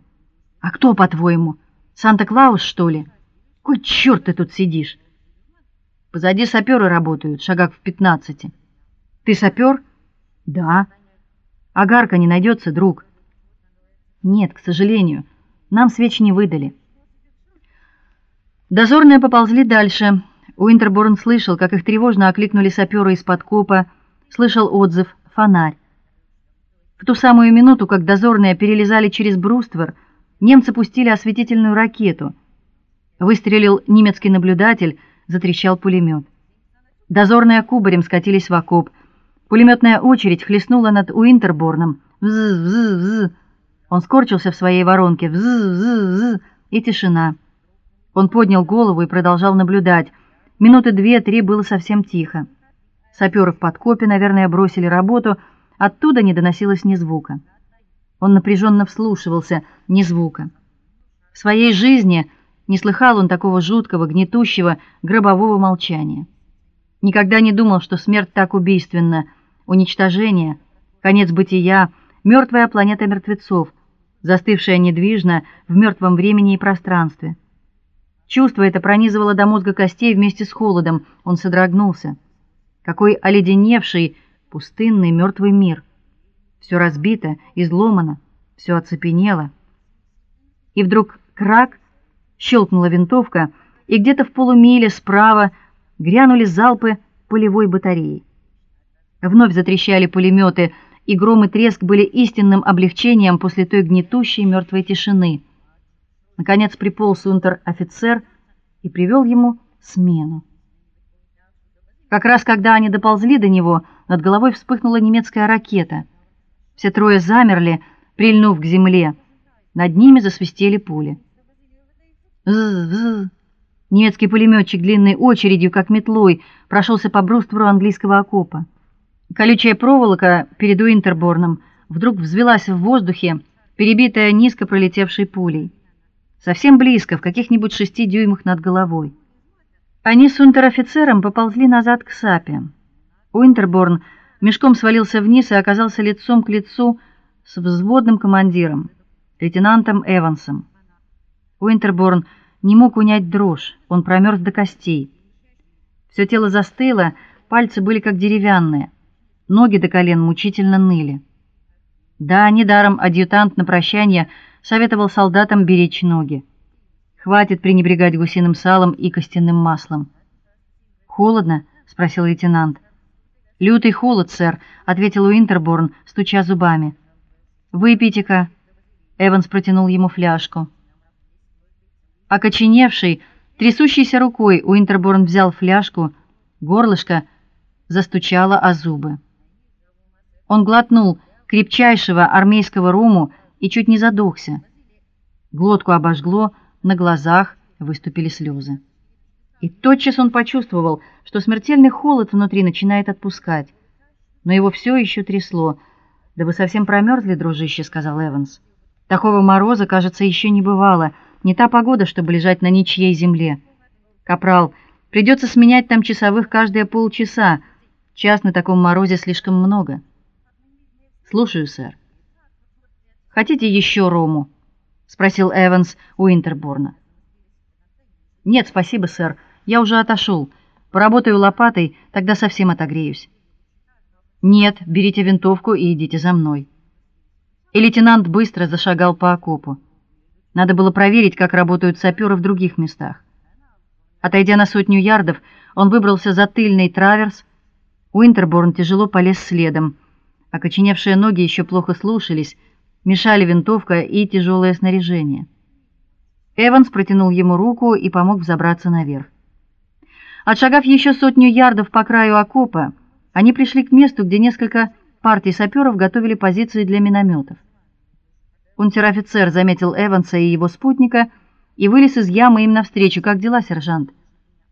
"А кто, по-твоему, Санта-Клаус, что ли? Кой черт ты тут сидишь?" Позади саперы работают, шагах в пятнадцати. Ты сапер? Да. Агарка не найдется, друг. Нет, к сожалению, нам свечи не выдали. Дозорные поползли дальше. Уинтерборн слышал, как их тревожно окликнули саперы из подкопа, слышал отзыв фонарь. В ту самую минуту, как дозорные перелезали через бруствер, немцы пустили осветительную ракету. Выстрелил немецкий наблюдатель, затрещал пулемет. Дозорные кубарем скатились в окоп. Пулеметная очередь хлестнула над Уинтерборном. Вз-вз-вз. Он скорчился в своей воронке. Вз-вз-вз. И тишина. Он поднял голову и продолжал наблюдать. Минуты две-три было совсем тихо. Саперы в подкопе, наверное, бросили работу, оттуда не доносилось ни звука. Он напряженно вслушивался, ни звука. В своей жизни не слыхал он такого жуткого, гнетущего, гробового молчания. Никогда не думал, что смерть так убийственна, уничтожение, конец бытия, мертвая планета мертвецов, застывшая недвижно в мертвом времени и пространстве. Чувство это пронизывало до мозга костей вместе с холодом. Он содрогнулся. Какой оледеневший, пустынный, мертвый мир. Все разбито, изломано, все оцепенело. И вдруг крак Щелкнула винтовка, и где-то в полумиле справа грянули залпы полевой батареи. Вновь затрещали пулеметы, и гром и треск были истинным облегчением после той гнетущей мертвой тишины. Наконец приполз унтер-офицер и привел ему смену. Как раз когда они доползли до него, над головой вспыхнула немецкая ракета. Все трое замерли, прильнув к земле. Над ними засвистели пули. З-з. Немецкий пулеметчик длинной очередью, как метлой, прошелся по брустверу английского окопа. Колючая проволока перед Уинтерборном вдруг взвилась в воздухе, перебитая низко пролетевшей пулей. Совсем близко, в каких-нибудь шести дюймах над головой. Они с унтер-офицером поползли назад к сапе. Уинтерборн мешком свалился вниз и оказался лицом к лицу с взводным командиром, лейтенантом Эвансом. Уинтерборн не мог унять дрожь, он промерз до костей. Все тело застыло, пальцы были как деревянные, ноги до колен мучительно ныли. Да, недаром адъютант на прощание советовал солдатам беречь ноги. Хватит пренебрегать гусиным салом и костяным маслом. Холодно, спросил лейтенант. Лютый холод, сэр, ответил Уинтерборн, стуча зубами. Выпейте-ка. Эванс протянул ему фляжку. Окоченевший, трясущейся рукой Уинтерборн взял фляжку, горлышко застучало о зубы. Он глотнул крепчайшего армейского рому и чуть не задохся. Глотку обожгло, на глазах выступили слезы. И тотчас он почувствовал, что смертельный холод внутри начинает отпускать. Но его все еще трясло. "Да вы совсем промерзли, дружище", сказал Эванс. "Такого мороза, кажется, еще не бывало. Не та погода, чтобы лежать на ничьей земле. Капрал, придется сменять там часовых каждые полчаса. Час на таком морозе слишком много". "Слушаю, сэр". "Хотите еще рому?" спросил Эванс у Интерборна. Нет, спасибо, сэр. Я уже отошел. Поработаю лопатой, тогда совсем отогреюсь. Нет, берите винтовку и идите за мной. И лейтенант быстро зашагал по окопу. Надо было проверить, как работают саперы в других местах. Отойдя на сотню ярдов, он выбрался за тыльный траверс. Уинтерборн тяжело полез следом. Окоченевшие ноги еще плохо слушались, мешали винтовка и тяжелое снаряжение. Эванс протянул ему руку и помог взобраться наверх. Отшагав еще сотню ярдов по краю окопа, они пришли к месту, где несколько партий саперов готовили позиции для минометов. Унтер-офицер заметил Эванса и его спутника и вылез из ямы им навстречу. Как дела, сержант?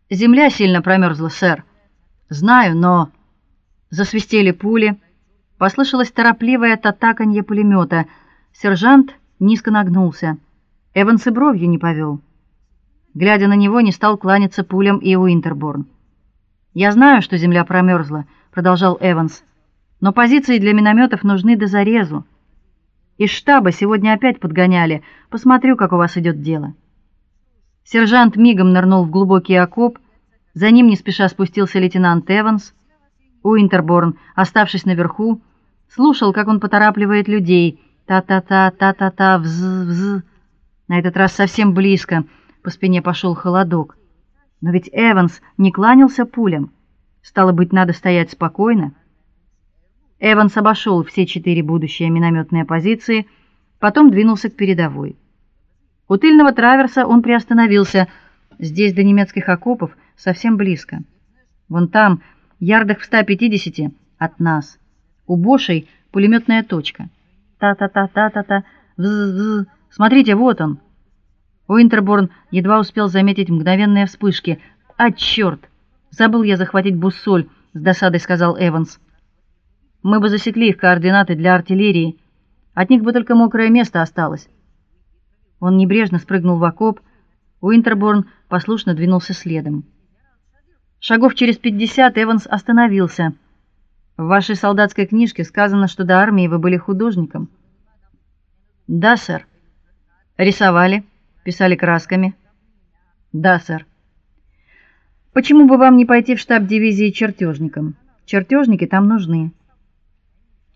Земля сильно промерзла, сэр. Знаю, но засвистели пули, послышалось торопливое татаканье пулемета. Сержант низко нагнулся. Эванс и бровью не повел. Глядя на него, не стал кланяться пулям и Уинтерборн. Я знаю, что земля промерзла, продолжал Эванс. Но позиции для минометов нужны до зарезу. Из штаба сегодня опять подгоняли. Посмотрю, как у вас идет дело. Сержант мигом нырнул в глубокий окоп. За ним не спеша спустился лейтенант Эванс. Уинтерборн, оставшись наверху, слушал, как он поторапливает людей. Та-та-та, та-та-та, вз-вз. На этот раз совсем близко. По спине пошел холодок. Но ведь Эванс не кланялся пулям. Стало быть, надо стоять спокойно. Эванс обошел все четыре будущие минометные позиции, потом двинулся к передовой. У тыльного траверса он приостановился. Здесь до немецких окопов совсем близко. Вон там, ярдах в 150 от нас. У Бошей пулеметная точка. Та-та-та-та-та-та. Смотрите, вот он. Уинтерборн едва успел заметить мгновенные вспышки. А черт! Забыл я захватить буссоль, с досадой сказал Эванс. Мы бы засекли их координаты для артиллерии. От них бы только мокрое место осталось. Он небрежно спрыгнул в окоп. Уинтерборн послушно двинулся следом. Шагов через пятьдесят Эванс остановился. В вашей солдатской книжке сказано, что до армии вы были художником. Да, сэр. Рисовали, писали красками. Да, сэр. Почему бы вам не пойти в штаб дивизии чертежником? Чертежники там нужны.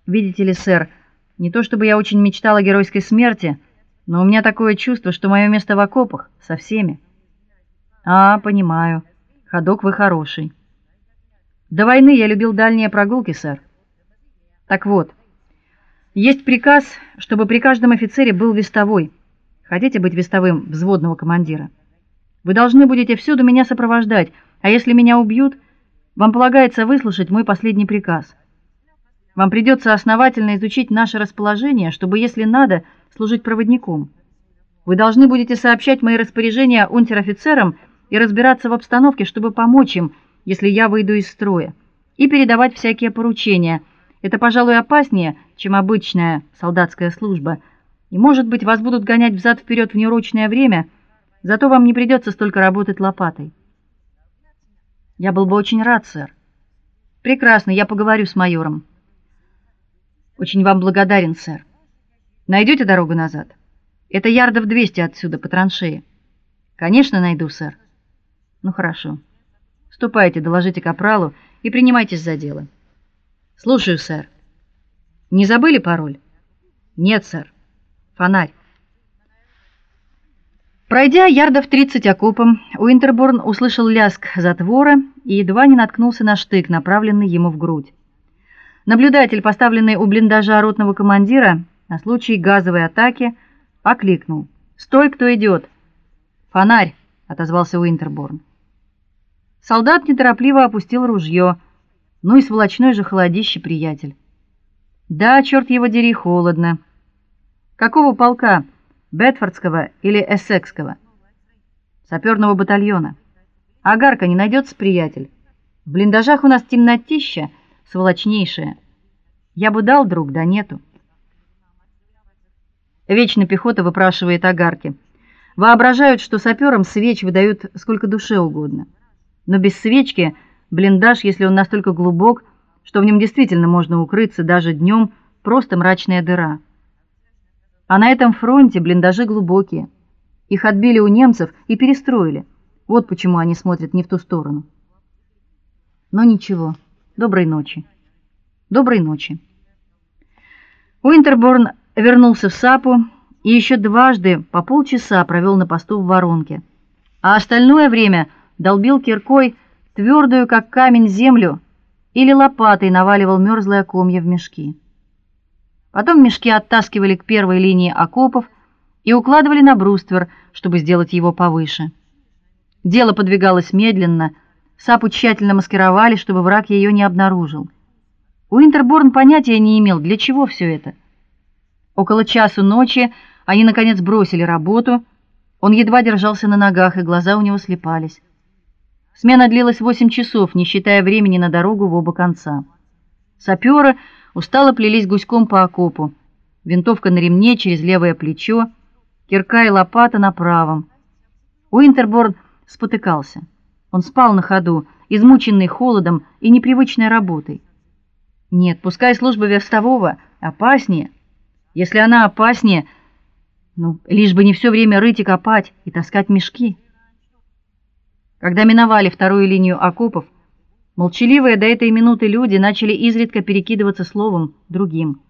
Видите ли, сэр, не то чтобы я очень мечтал о геройской смерти, но у меня такое чувство, что мое место в окопах со всеми. А, понимаю. Ходок вы хороший. До войны я любил дальние прогулки, сэр. Так вот, есть приказ, чтобы при каждом офицере был вестовой. Хотите быть вестовым взводного командира? Вы должны будете всюду меня сопровождать, а если меня убьют, вам полагается выслушать мой последний приказ. Вам придется основательно изучить наше расположение, чтобы, если надо, служить проводником. Вы должны будете сообщать мои распоряжения унтер-офицерам и разбираться в обстановке, чтобы помочь им, если я выйду из строя, и передавать всякие поручения. Это, пожалуй, опаснее, чем обычная солдатская служба. И, может быть, вас будут гонять взад вперед в неурочное время, зато вам не придется столько работать лопатой. Я был бы очень рад, сэр. Прекрасно, я поговорю с майором. Очень вам благодарен, сэр. Найдете дорогу назад? Это ярдов 200 отсюда по траншее. Конечно, найду, сэр. Ну хорошо. Ступайте, доложите капралу и принимайтесь за дело. Слушаю, сэр. Не забыли пароль? Нет, сэр. Фонарь. Пройдя ярдов 30 окопом, Уинтерборн услышал лязг затвора и едва не наткнулся на штык, направленный ему в грудь. Наблюдатель, поставленный у блиндажа ротного командира на случай газовой атаки, окликнул: "Стой, кто идет!» "Фонарь", отозвался Уинтерборн. Солдат неторопливо опустил ружье. Ну и сволочной же холодище, приятель. Да, черт его дери, холодно. Какого полка? Бетфордского или Эссекского? Саперного батальона. Агарка не найдется, приятель. В блиндажах у нас темнотища, сволочнейшая. Я бы дал, друг, да нету. Вечно пехота выпрашивает огарки. Воображают, что саперам свеч выдают сколько душе угодно. Но без свечки блиндаж, если он настолько глубок, что в нем действительно можно укрыться даже днем, просто мрачная дыра. А на этом фронте блиндажи глубокие. Их отбили у немцев и перестроили. Вот почему они смотрят не в ту сторону. Но ничего. Доброй ночи. Доброй ночи. Уинтерборн вернулся в Сапу и еще дважды по полчаса провел на посту в воронке. А остальное время долбил киркой твердую, как камень, землю или лопатой наваливал мерзлые комья в мешки. Потом мешки оттаскивали к первой линии окопов и укладывали на бруствер, чтобы сделать его повыше. Дело подвигалось медленно, Сапу тщательно маскировали, чтобы враг ее не обнаружил. Уинтерборн понятия не имел, для чего все это. Около часу ночи они наконец бросили работу. Он едва держался на ногах, и глаза у него слепались. Смена длилась восемь часов, не считая времени на дорогу в оба конца. Саперы устало плелись гуськом по окопу. Винтовка на ремне через левое плечо, кирка и лопата на правом. Уинтерборн спотыкался. Он спал на ходу, измученный холодом и непривычной работой. Нет, пускай служба верстового опаснее. Если она опаснее, ну, лишь бы не все время рыть и копать и таскать мешки. Когда миновали вторую линию окопов, молчаливые до этой минуты люди начали изредка перекидываться словом другим.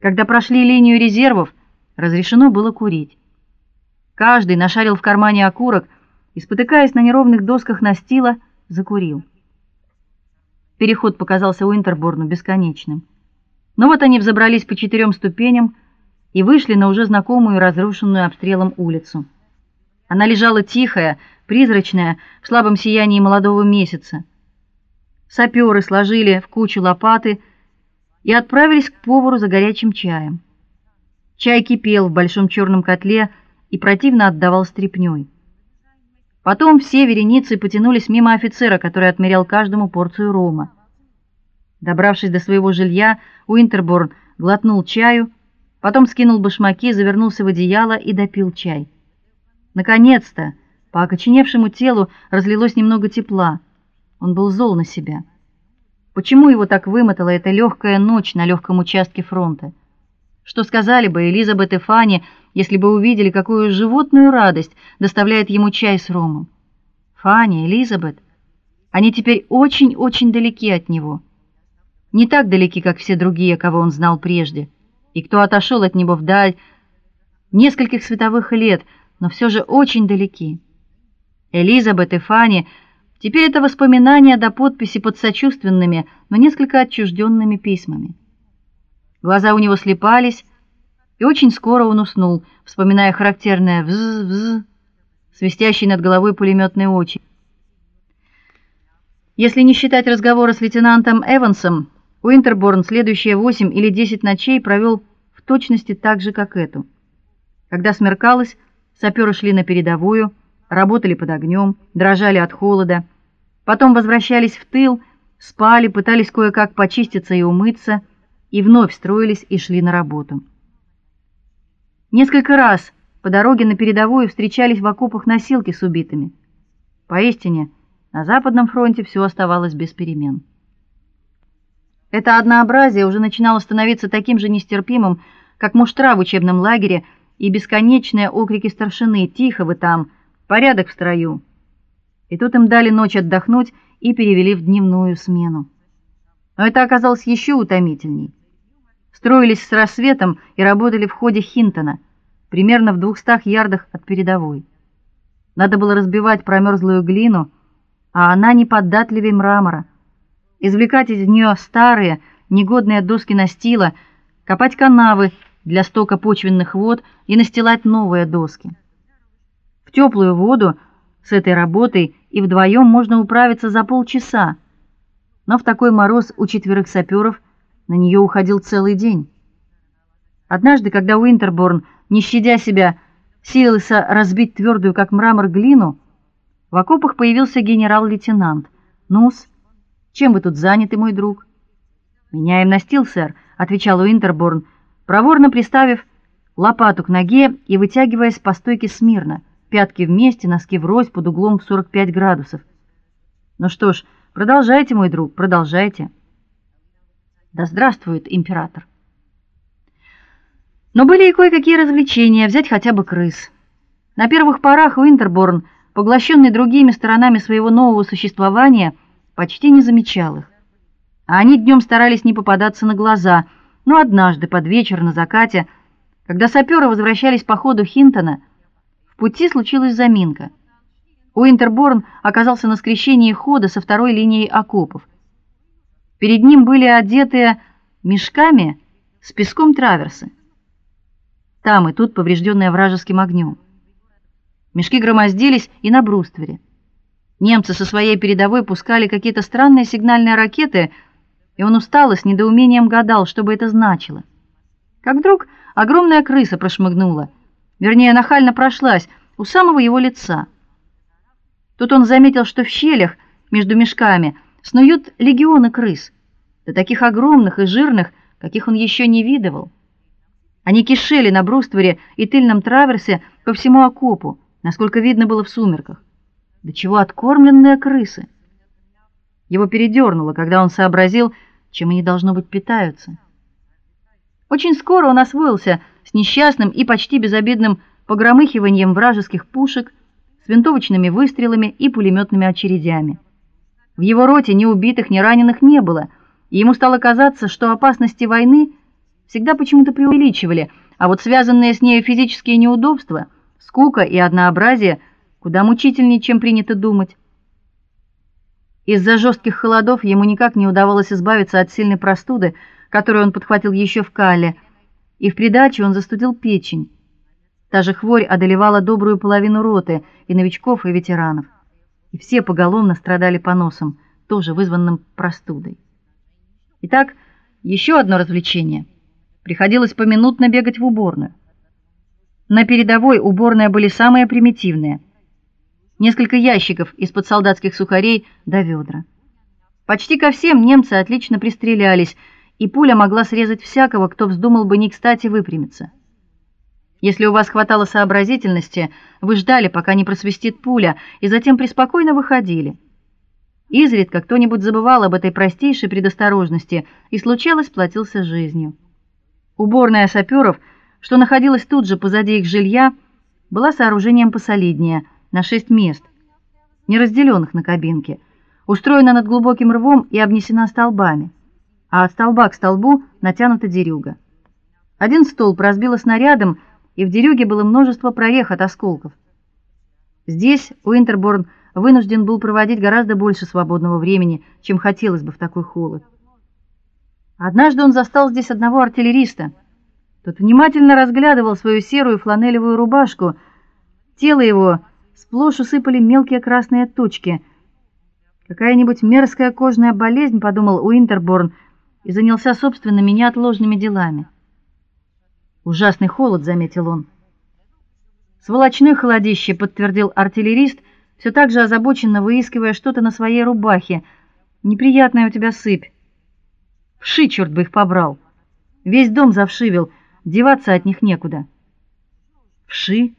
Когда прошли линию резервов, разрешено было курить. Каждый нашарил в кармане окурок и, спотыкаясь на неровных досках настила, закурил. Переход показался Уинтерборну бесконечным. Но вот они взобрались по четырем ступеням и вышли на уже знакомую разрушенную обстрелом улицу. Она лежала тихая, призрачная, в слабом сиянии молодого месяца. Саперы сложили в кучу лопаты и отправились к повару за горячим чаем. Чай кипел в большом черном котле и противно отдавал стрепнёй. Потом все вереницы потянулись мимо офицера, который отмерял каждому порцию рома. Добравшись до своего жилья, Уинтерборн глотнул чаю, потом скинул башмаки, завернулся в одеяло и допил чай. Наконец-то по окоченевшему телу разлилось немного тепла. Он был зол на себя. Почему его так вымотала эта легкая ночь на легком участке фронта? Что сказали бы Элизабет и Фанни, если бы увидели, какую животную радость доставляет ему чай с ромом? Фанни, Элизабет, они теперь очень-очень далеки от него. Не так далеки, как все другие, кого он знал прежде, и кто отошел от него вдаль нескольких световых лет, но все же очень далеки. Элизабет и Фанни теперь это воспоминания до подписи под сочувственными, но несколько отчужденными письмами. Глаза у него слепались, и очень скоро он уснул, вспоминая характерное вз-вз, свистящий над головой пулеметные очи. Если не считать разговора с лейтенантом Эвансом, Уинтерборн следующие восемь или десять ночей провел в точности так же, как эту. Когда смеркалось, саперы шли на передовую, работали под огнем, дрожали от холода, потом возвращались в тыл, спали, пытались кое-как почиститься и умыться, и вновь строились и шли на работу. Несколько раз по дороге на передовую встречались в окопах носилки с убитыми. Поистине, на западном фронте все оставалось без перемен. Это однообразие уже начинало становиться таким же нестерпимым, как муштра в учебном лагере и бесконечные окрики старшины: "Тихо вы там!" Порядок в строю. И тут им дали ночь отдохнуть и перевели в дневную смену. Но это оказалось еще утомительней. Строились с рассветом и работали в ходе Хинтона, примерно в двухстах ярдах от передовой. Надо было разбивать промерзлую глину, а она не податливее мрамора. Извлекать из нее старые, негодные доски настила, копать канавы для стока почвенных вод и настилать новые доски в теплую воду с этой работой и вдвоем можно управиться за полчаса. Но в такой мороз у четверых саперов На нее уходил целый день. Однажды, когда Уинтерборн, не щадя себя, силился разбить твердую, как мрамор, глину, в окопах появился генерал-лейтенант. "Нус, чем вы тут заняты, мой друг?" "Меняем настил, сэр", отвечал Уинтерборн, проворно приставив лопату к ноге и вытягиваясь по стойке смирно, пятки вместе, носки врозь под углом в 45 градусов. "Ну что ж, продолжайте, мой друг, продолжайте". Да здравствует император. Но были и кое-какие развлечения, взять хотя бы крыс. На первых порах Уинтерборн, поглощенный другими сторонами своего нового существования, почти не замечал их. А они днем старались не попадаться на глаза. Но однажды под вечер на закате, когда саперы возвращались по ходу Хинтона, пути случилась заминка. Уинтерборн оказался на скрещении хода со второй линией окопов. Перед ним были одетые мешками с песком траверсы. Там и тут поврежденные вражеским огнем. Мешки громоздились и на бруствере. Немцы со своей передовой пускали какие-то странные сигнальные ракеты, и он устало с недоумением гадал, что бы это значило. Как вдруг огромная крыса прошмыгнула, вернее, нахально прошлась у самого его лица. Тут он заметил, что в щелях между мешками снуют легионы крыс, да таких огромных и жирных, каких он еще не видывал. Они кишели на бруствере и тыльном траверсе по всему окопу, насколько видно было в сумерках. До чего откормленные крысы. Его передернуло, когда он сообразил, чем они должно быть питаются. Очень скоро он освоился с несчастным и почти безобидным погромыхиванием вражеских пушек, с винтовочными выстрелами и пулеметными очередями. В его роте ни убитых, ни раненых не было, и ему стало казаться, что опасности войны всегда почему-то преувеличивали, а вот связанные с ней физические неудобства, скука и однообразие куда мучительнее, чем принято думать. Из-за жестких холодов ему никак не удавалось избавиться от сильной простуды, которую он подхватил еще в Кале, и в придачу он застудил печень. Та же хворь одолевала добрую половину роты, и новичков, и ветеранов. И все поголовно страдали поносом, тоже вызванным простудой. Итак, еще одно развлечение. Приходилось поминутно бегать в уборную. На передовой уборные были самые примитивные. Несколько ящиков из-под солдатских сухарей до ведра. Почти ко всем немцы отлично пристрелялись, и пуля могла срезать всякого, кто вздумал бы не кстати выпрямиться. Если у вас хватало сообразительности, вы ждали, пока не просвистит пуля, и затем преспокойно выходили. Изредка кто-нибудь забывал об этой простейшей предосторожности и случалось платился жизнью. Уборная саперов, что находилась тут же позади их жилья, была сооружением посолиднее, на шесть мест, не разделенных на кабинки, устроена над глубоким рвом и обнесена столбами, а от столба к столбу натянута дерюга. Один столб разбило снарядом, и в дерюге было множество прорех от осколков. Здесь Уинтерборн вынужден был проводить гораздо больше свободного времени, чем хотелось бы в такой холод. Однажды он застал здесь одного артиллериста. Тот внимательно разглядывал свою серую фланелевую рубашку. Тело его сплошь усыпали мелкие красные точки. Какая-нибудь мерзкая кожная болезнь, подумал Уинтерборн, и занялся собственными неотложными делами. Ужасный холод, заметил он. Сволочное холодище, подтвердил артиллерист все так же озабоченно выискивая что-то на своей рубахе. Неприятная у тебя сыпь. Вши, черт бы их побрал. Весь дом завшивел, деваться от них некуда. Вши?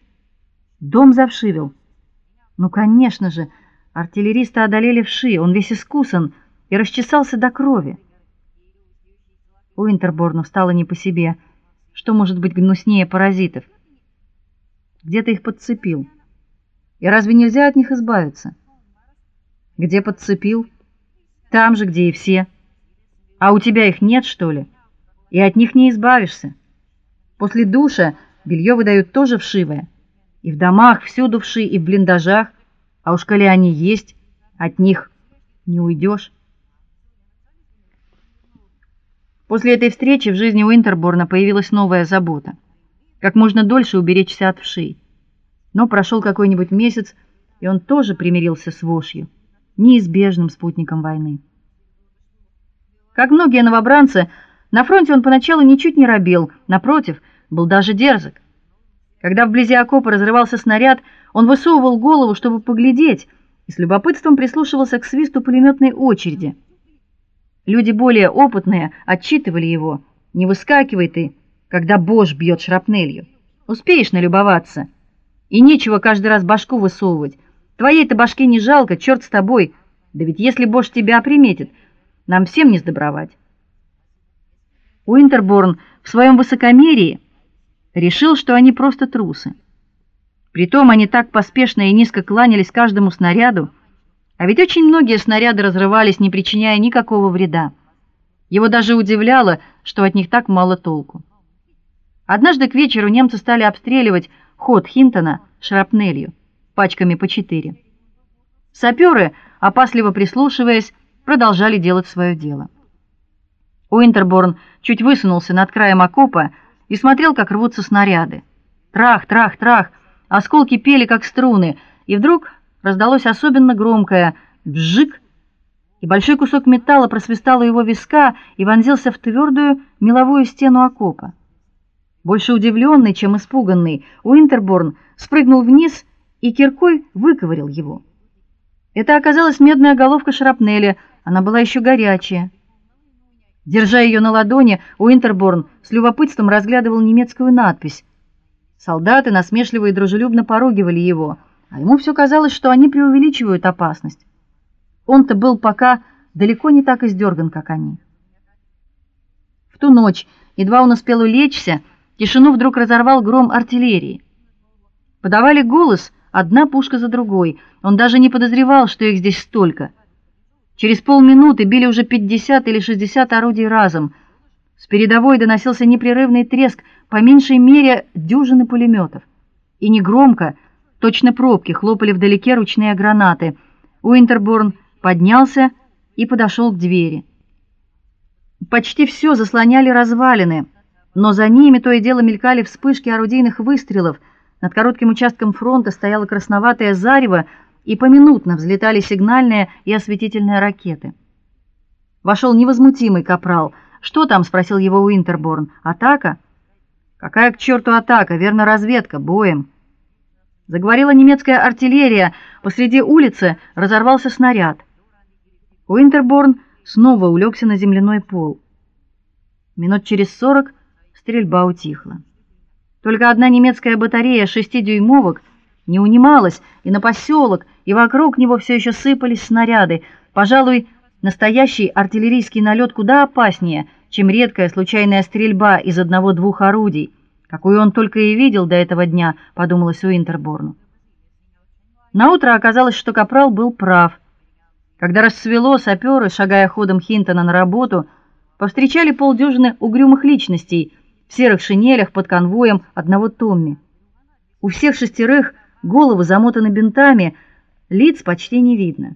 Дом завшивел. Ну, конечно же, артиллериста одолели вши, он весь искусан и расчесался до крови. У Интерборну стало не по себе. Что может быть гнуснее паразитов? Где-то их подцепил. И разве нельзя от них избавиться? Где подцепил? Там же, где и все. А у тебя их нет, что ли? И от них не избавишься. После душа белье выдают тоже вшивое. И в домах всюду вши, и в блиндажах. А уж коли они есть, от них не уйдешь. После этой встречи в жизни Уинтерборна появилась новая забота: как можно дольше уберечься от вшей. Но прошел какой-нибудь месяц, и он тоже примирился с вошью, неизбежным спутником войны. Как многие новобранцы, На фронте он поначалу ничуть не робел, напротив, был даже дерзок. Когда вблизи окопа разрывался снаряд, он высовывал голову, чтобы поглядеть, и с любопытством прислушивался к свисту пулеметной очереди. Люди более опытные отчитывали его: "Не выскакивай ты, когда Бош бьет шрапнелью. Успеешь налюбоваться. И нечего каждый раз башку высовывать. Твоей-то башки не жалко, черт с тобой. Да ведь если Бош тебя приметит, нам всем не сдобровать". Уинтерборн в своем высокомерии решил, что они просто трусы. Притом они так поспешно и низко кланялись каждому снаряду, а ведь очень многие снаряды разрывались, не причиняя никакого вреда. Его даже удивляло, что от них так мало толку. Однажды к вечеру немцы стали обстреливать ход Хинтона шрапнелью, пачками по четыре. Саперы, опасливо прислушиваясь, продолжали делать свое дело. Уинтерборн чуть высунулся над краем окопа и смотрел, как рвутся снаряды. Трах, трах, трах, осколки пели как струны, и вдруг раздалось особенно громкое вжик, и большой кусок металла просвистал у его виска и вонзился в твердую меловую стену окопа. Больше удивленный, чем испуганный, Уинтерборн спрыгнул вниз и киркой выковырял его. Это оказалась медная головка шрапнели, она была еще горячая. Держа ее на ладони, Уинтерборн с любопытством разглядывал немецкую надпись. Солдаты насмешливо и дружелюбно поругивали его, а ему все казалось, что они преувеличивают опасность. Он-то был пока далеко не так издерган, как они. В ту ночь, едва он успел улечься, тишину вдруг разорвал гром артиллерии. Подавали голос одна пушка за другой. Он даже не подозревал, что их здесь столько. Через полминуты били уже 50 или 60 орудий разом. С передовой доносился непрерывный треск, по меньшей мере дюжины пулеметов. И негромко, точно пробки, хлопали вдалеке ручные гранаты. Уинтерборн поднялся и подошел к двери. Почти все заслоняли развалины, но за ними то и дело мелькали вспышки орудийных выстрелов. Над коротким участком фронта стояло красноватое зарево, и поминутно взлетали сигнальные и осветительные ракеты. Вошел невозмутимый капрал. "Что там?" спросил его Уинтерборн. "Атака?" "Какая к черту атака? Верно, разведка, боем." Заговорила немецкая артиллерия. Посреди улицы разорвался снаряд. Уинтерборн снова улегся на земляной пол. Минут через сорок стрельба утихла. Только одна немецкая батарея шестидюймовок не унималась, и на поселок, и вокруг него все еще сыпались снаряды. Пожалуй, настоящий артиллерийский налет куда опаснее, чем редкая случайная стрельба из одного-двух орудий, какую он только и видел до этого дня, подумалось Уинтерборну. На утро оказалось, что капрал был прав. Когда рассвело, саперы, шагая ходом Хинтона на работу, повстречали полдюжины угрюмых личностей в серых шинелях под конвоем одного Томми. У всех шестерых головы замотаны бинтами, лиц почти не видно.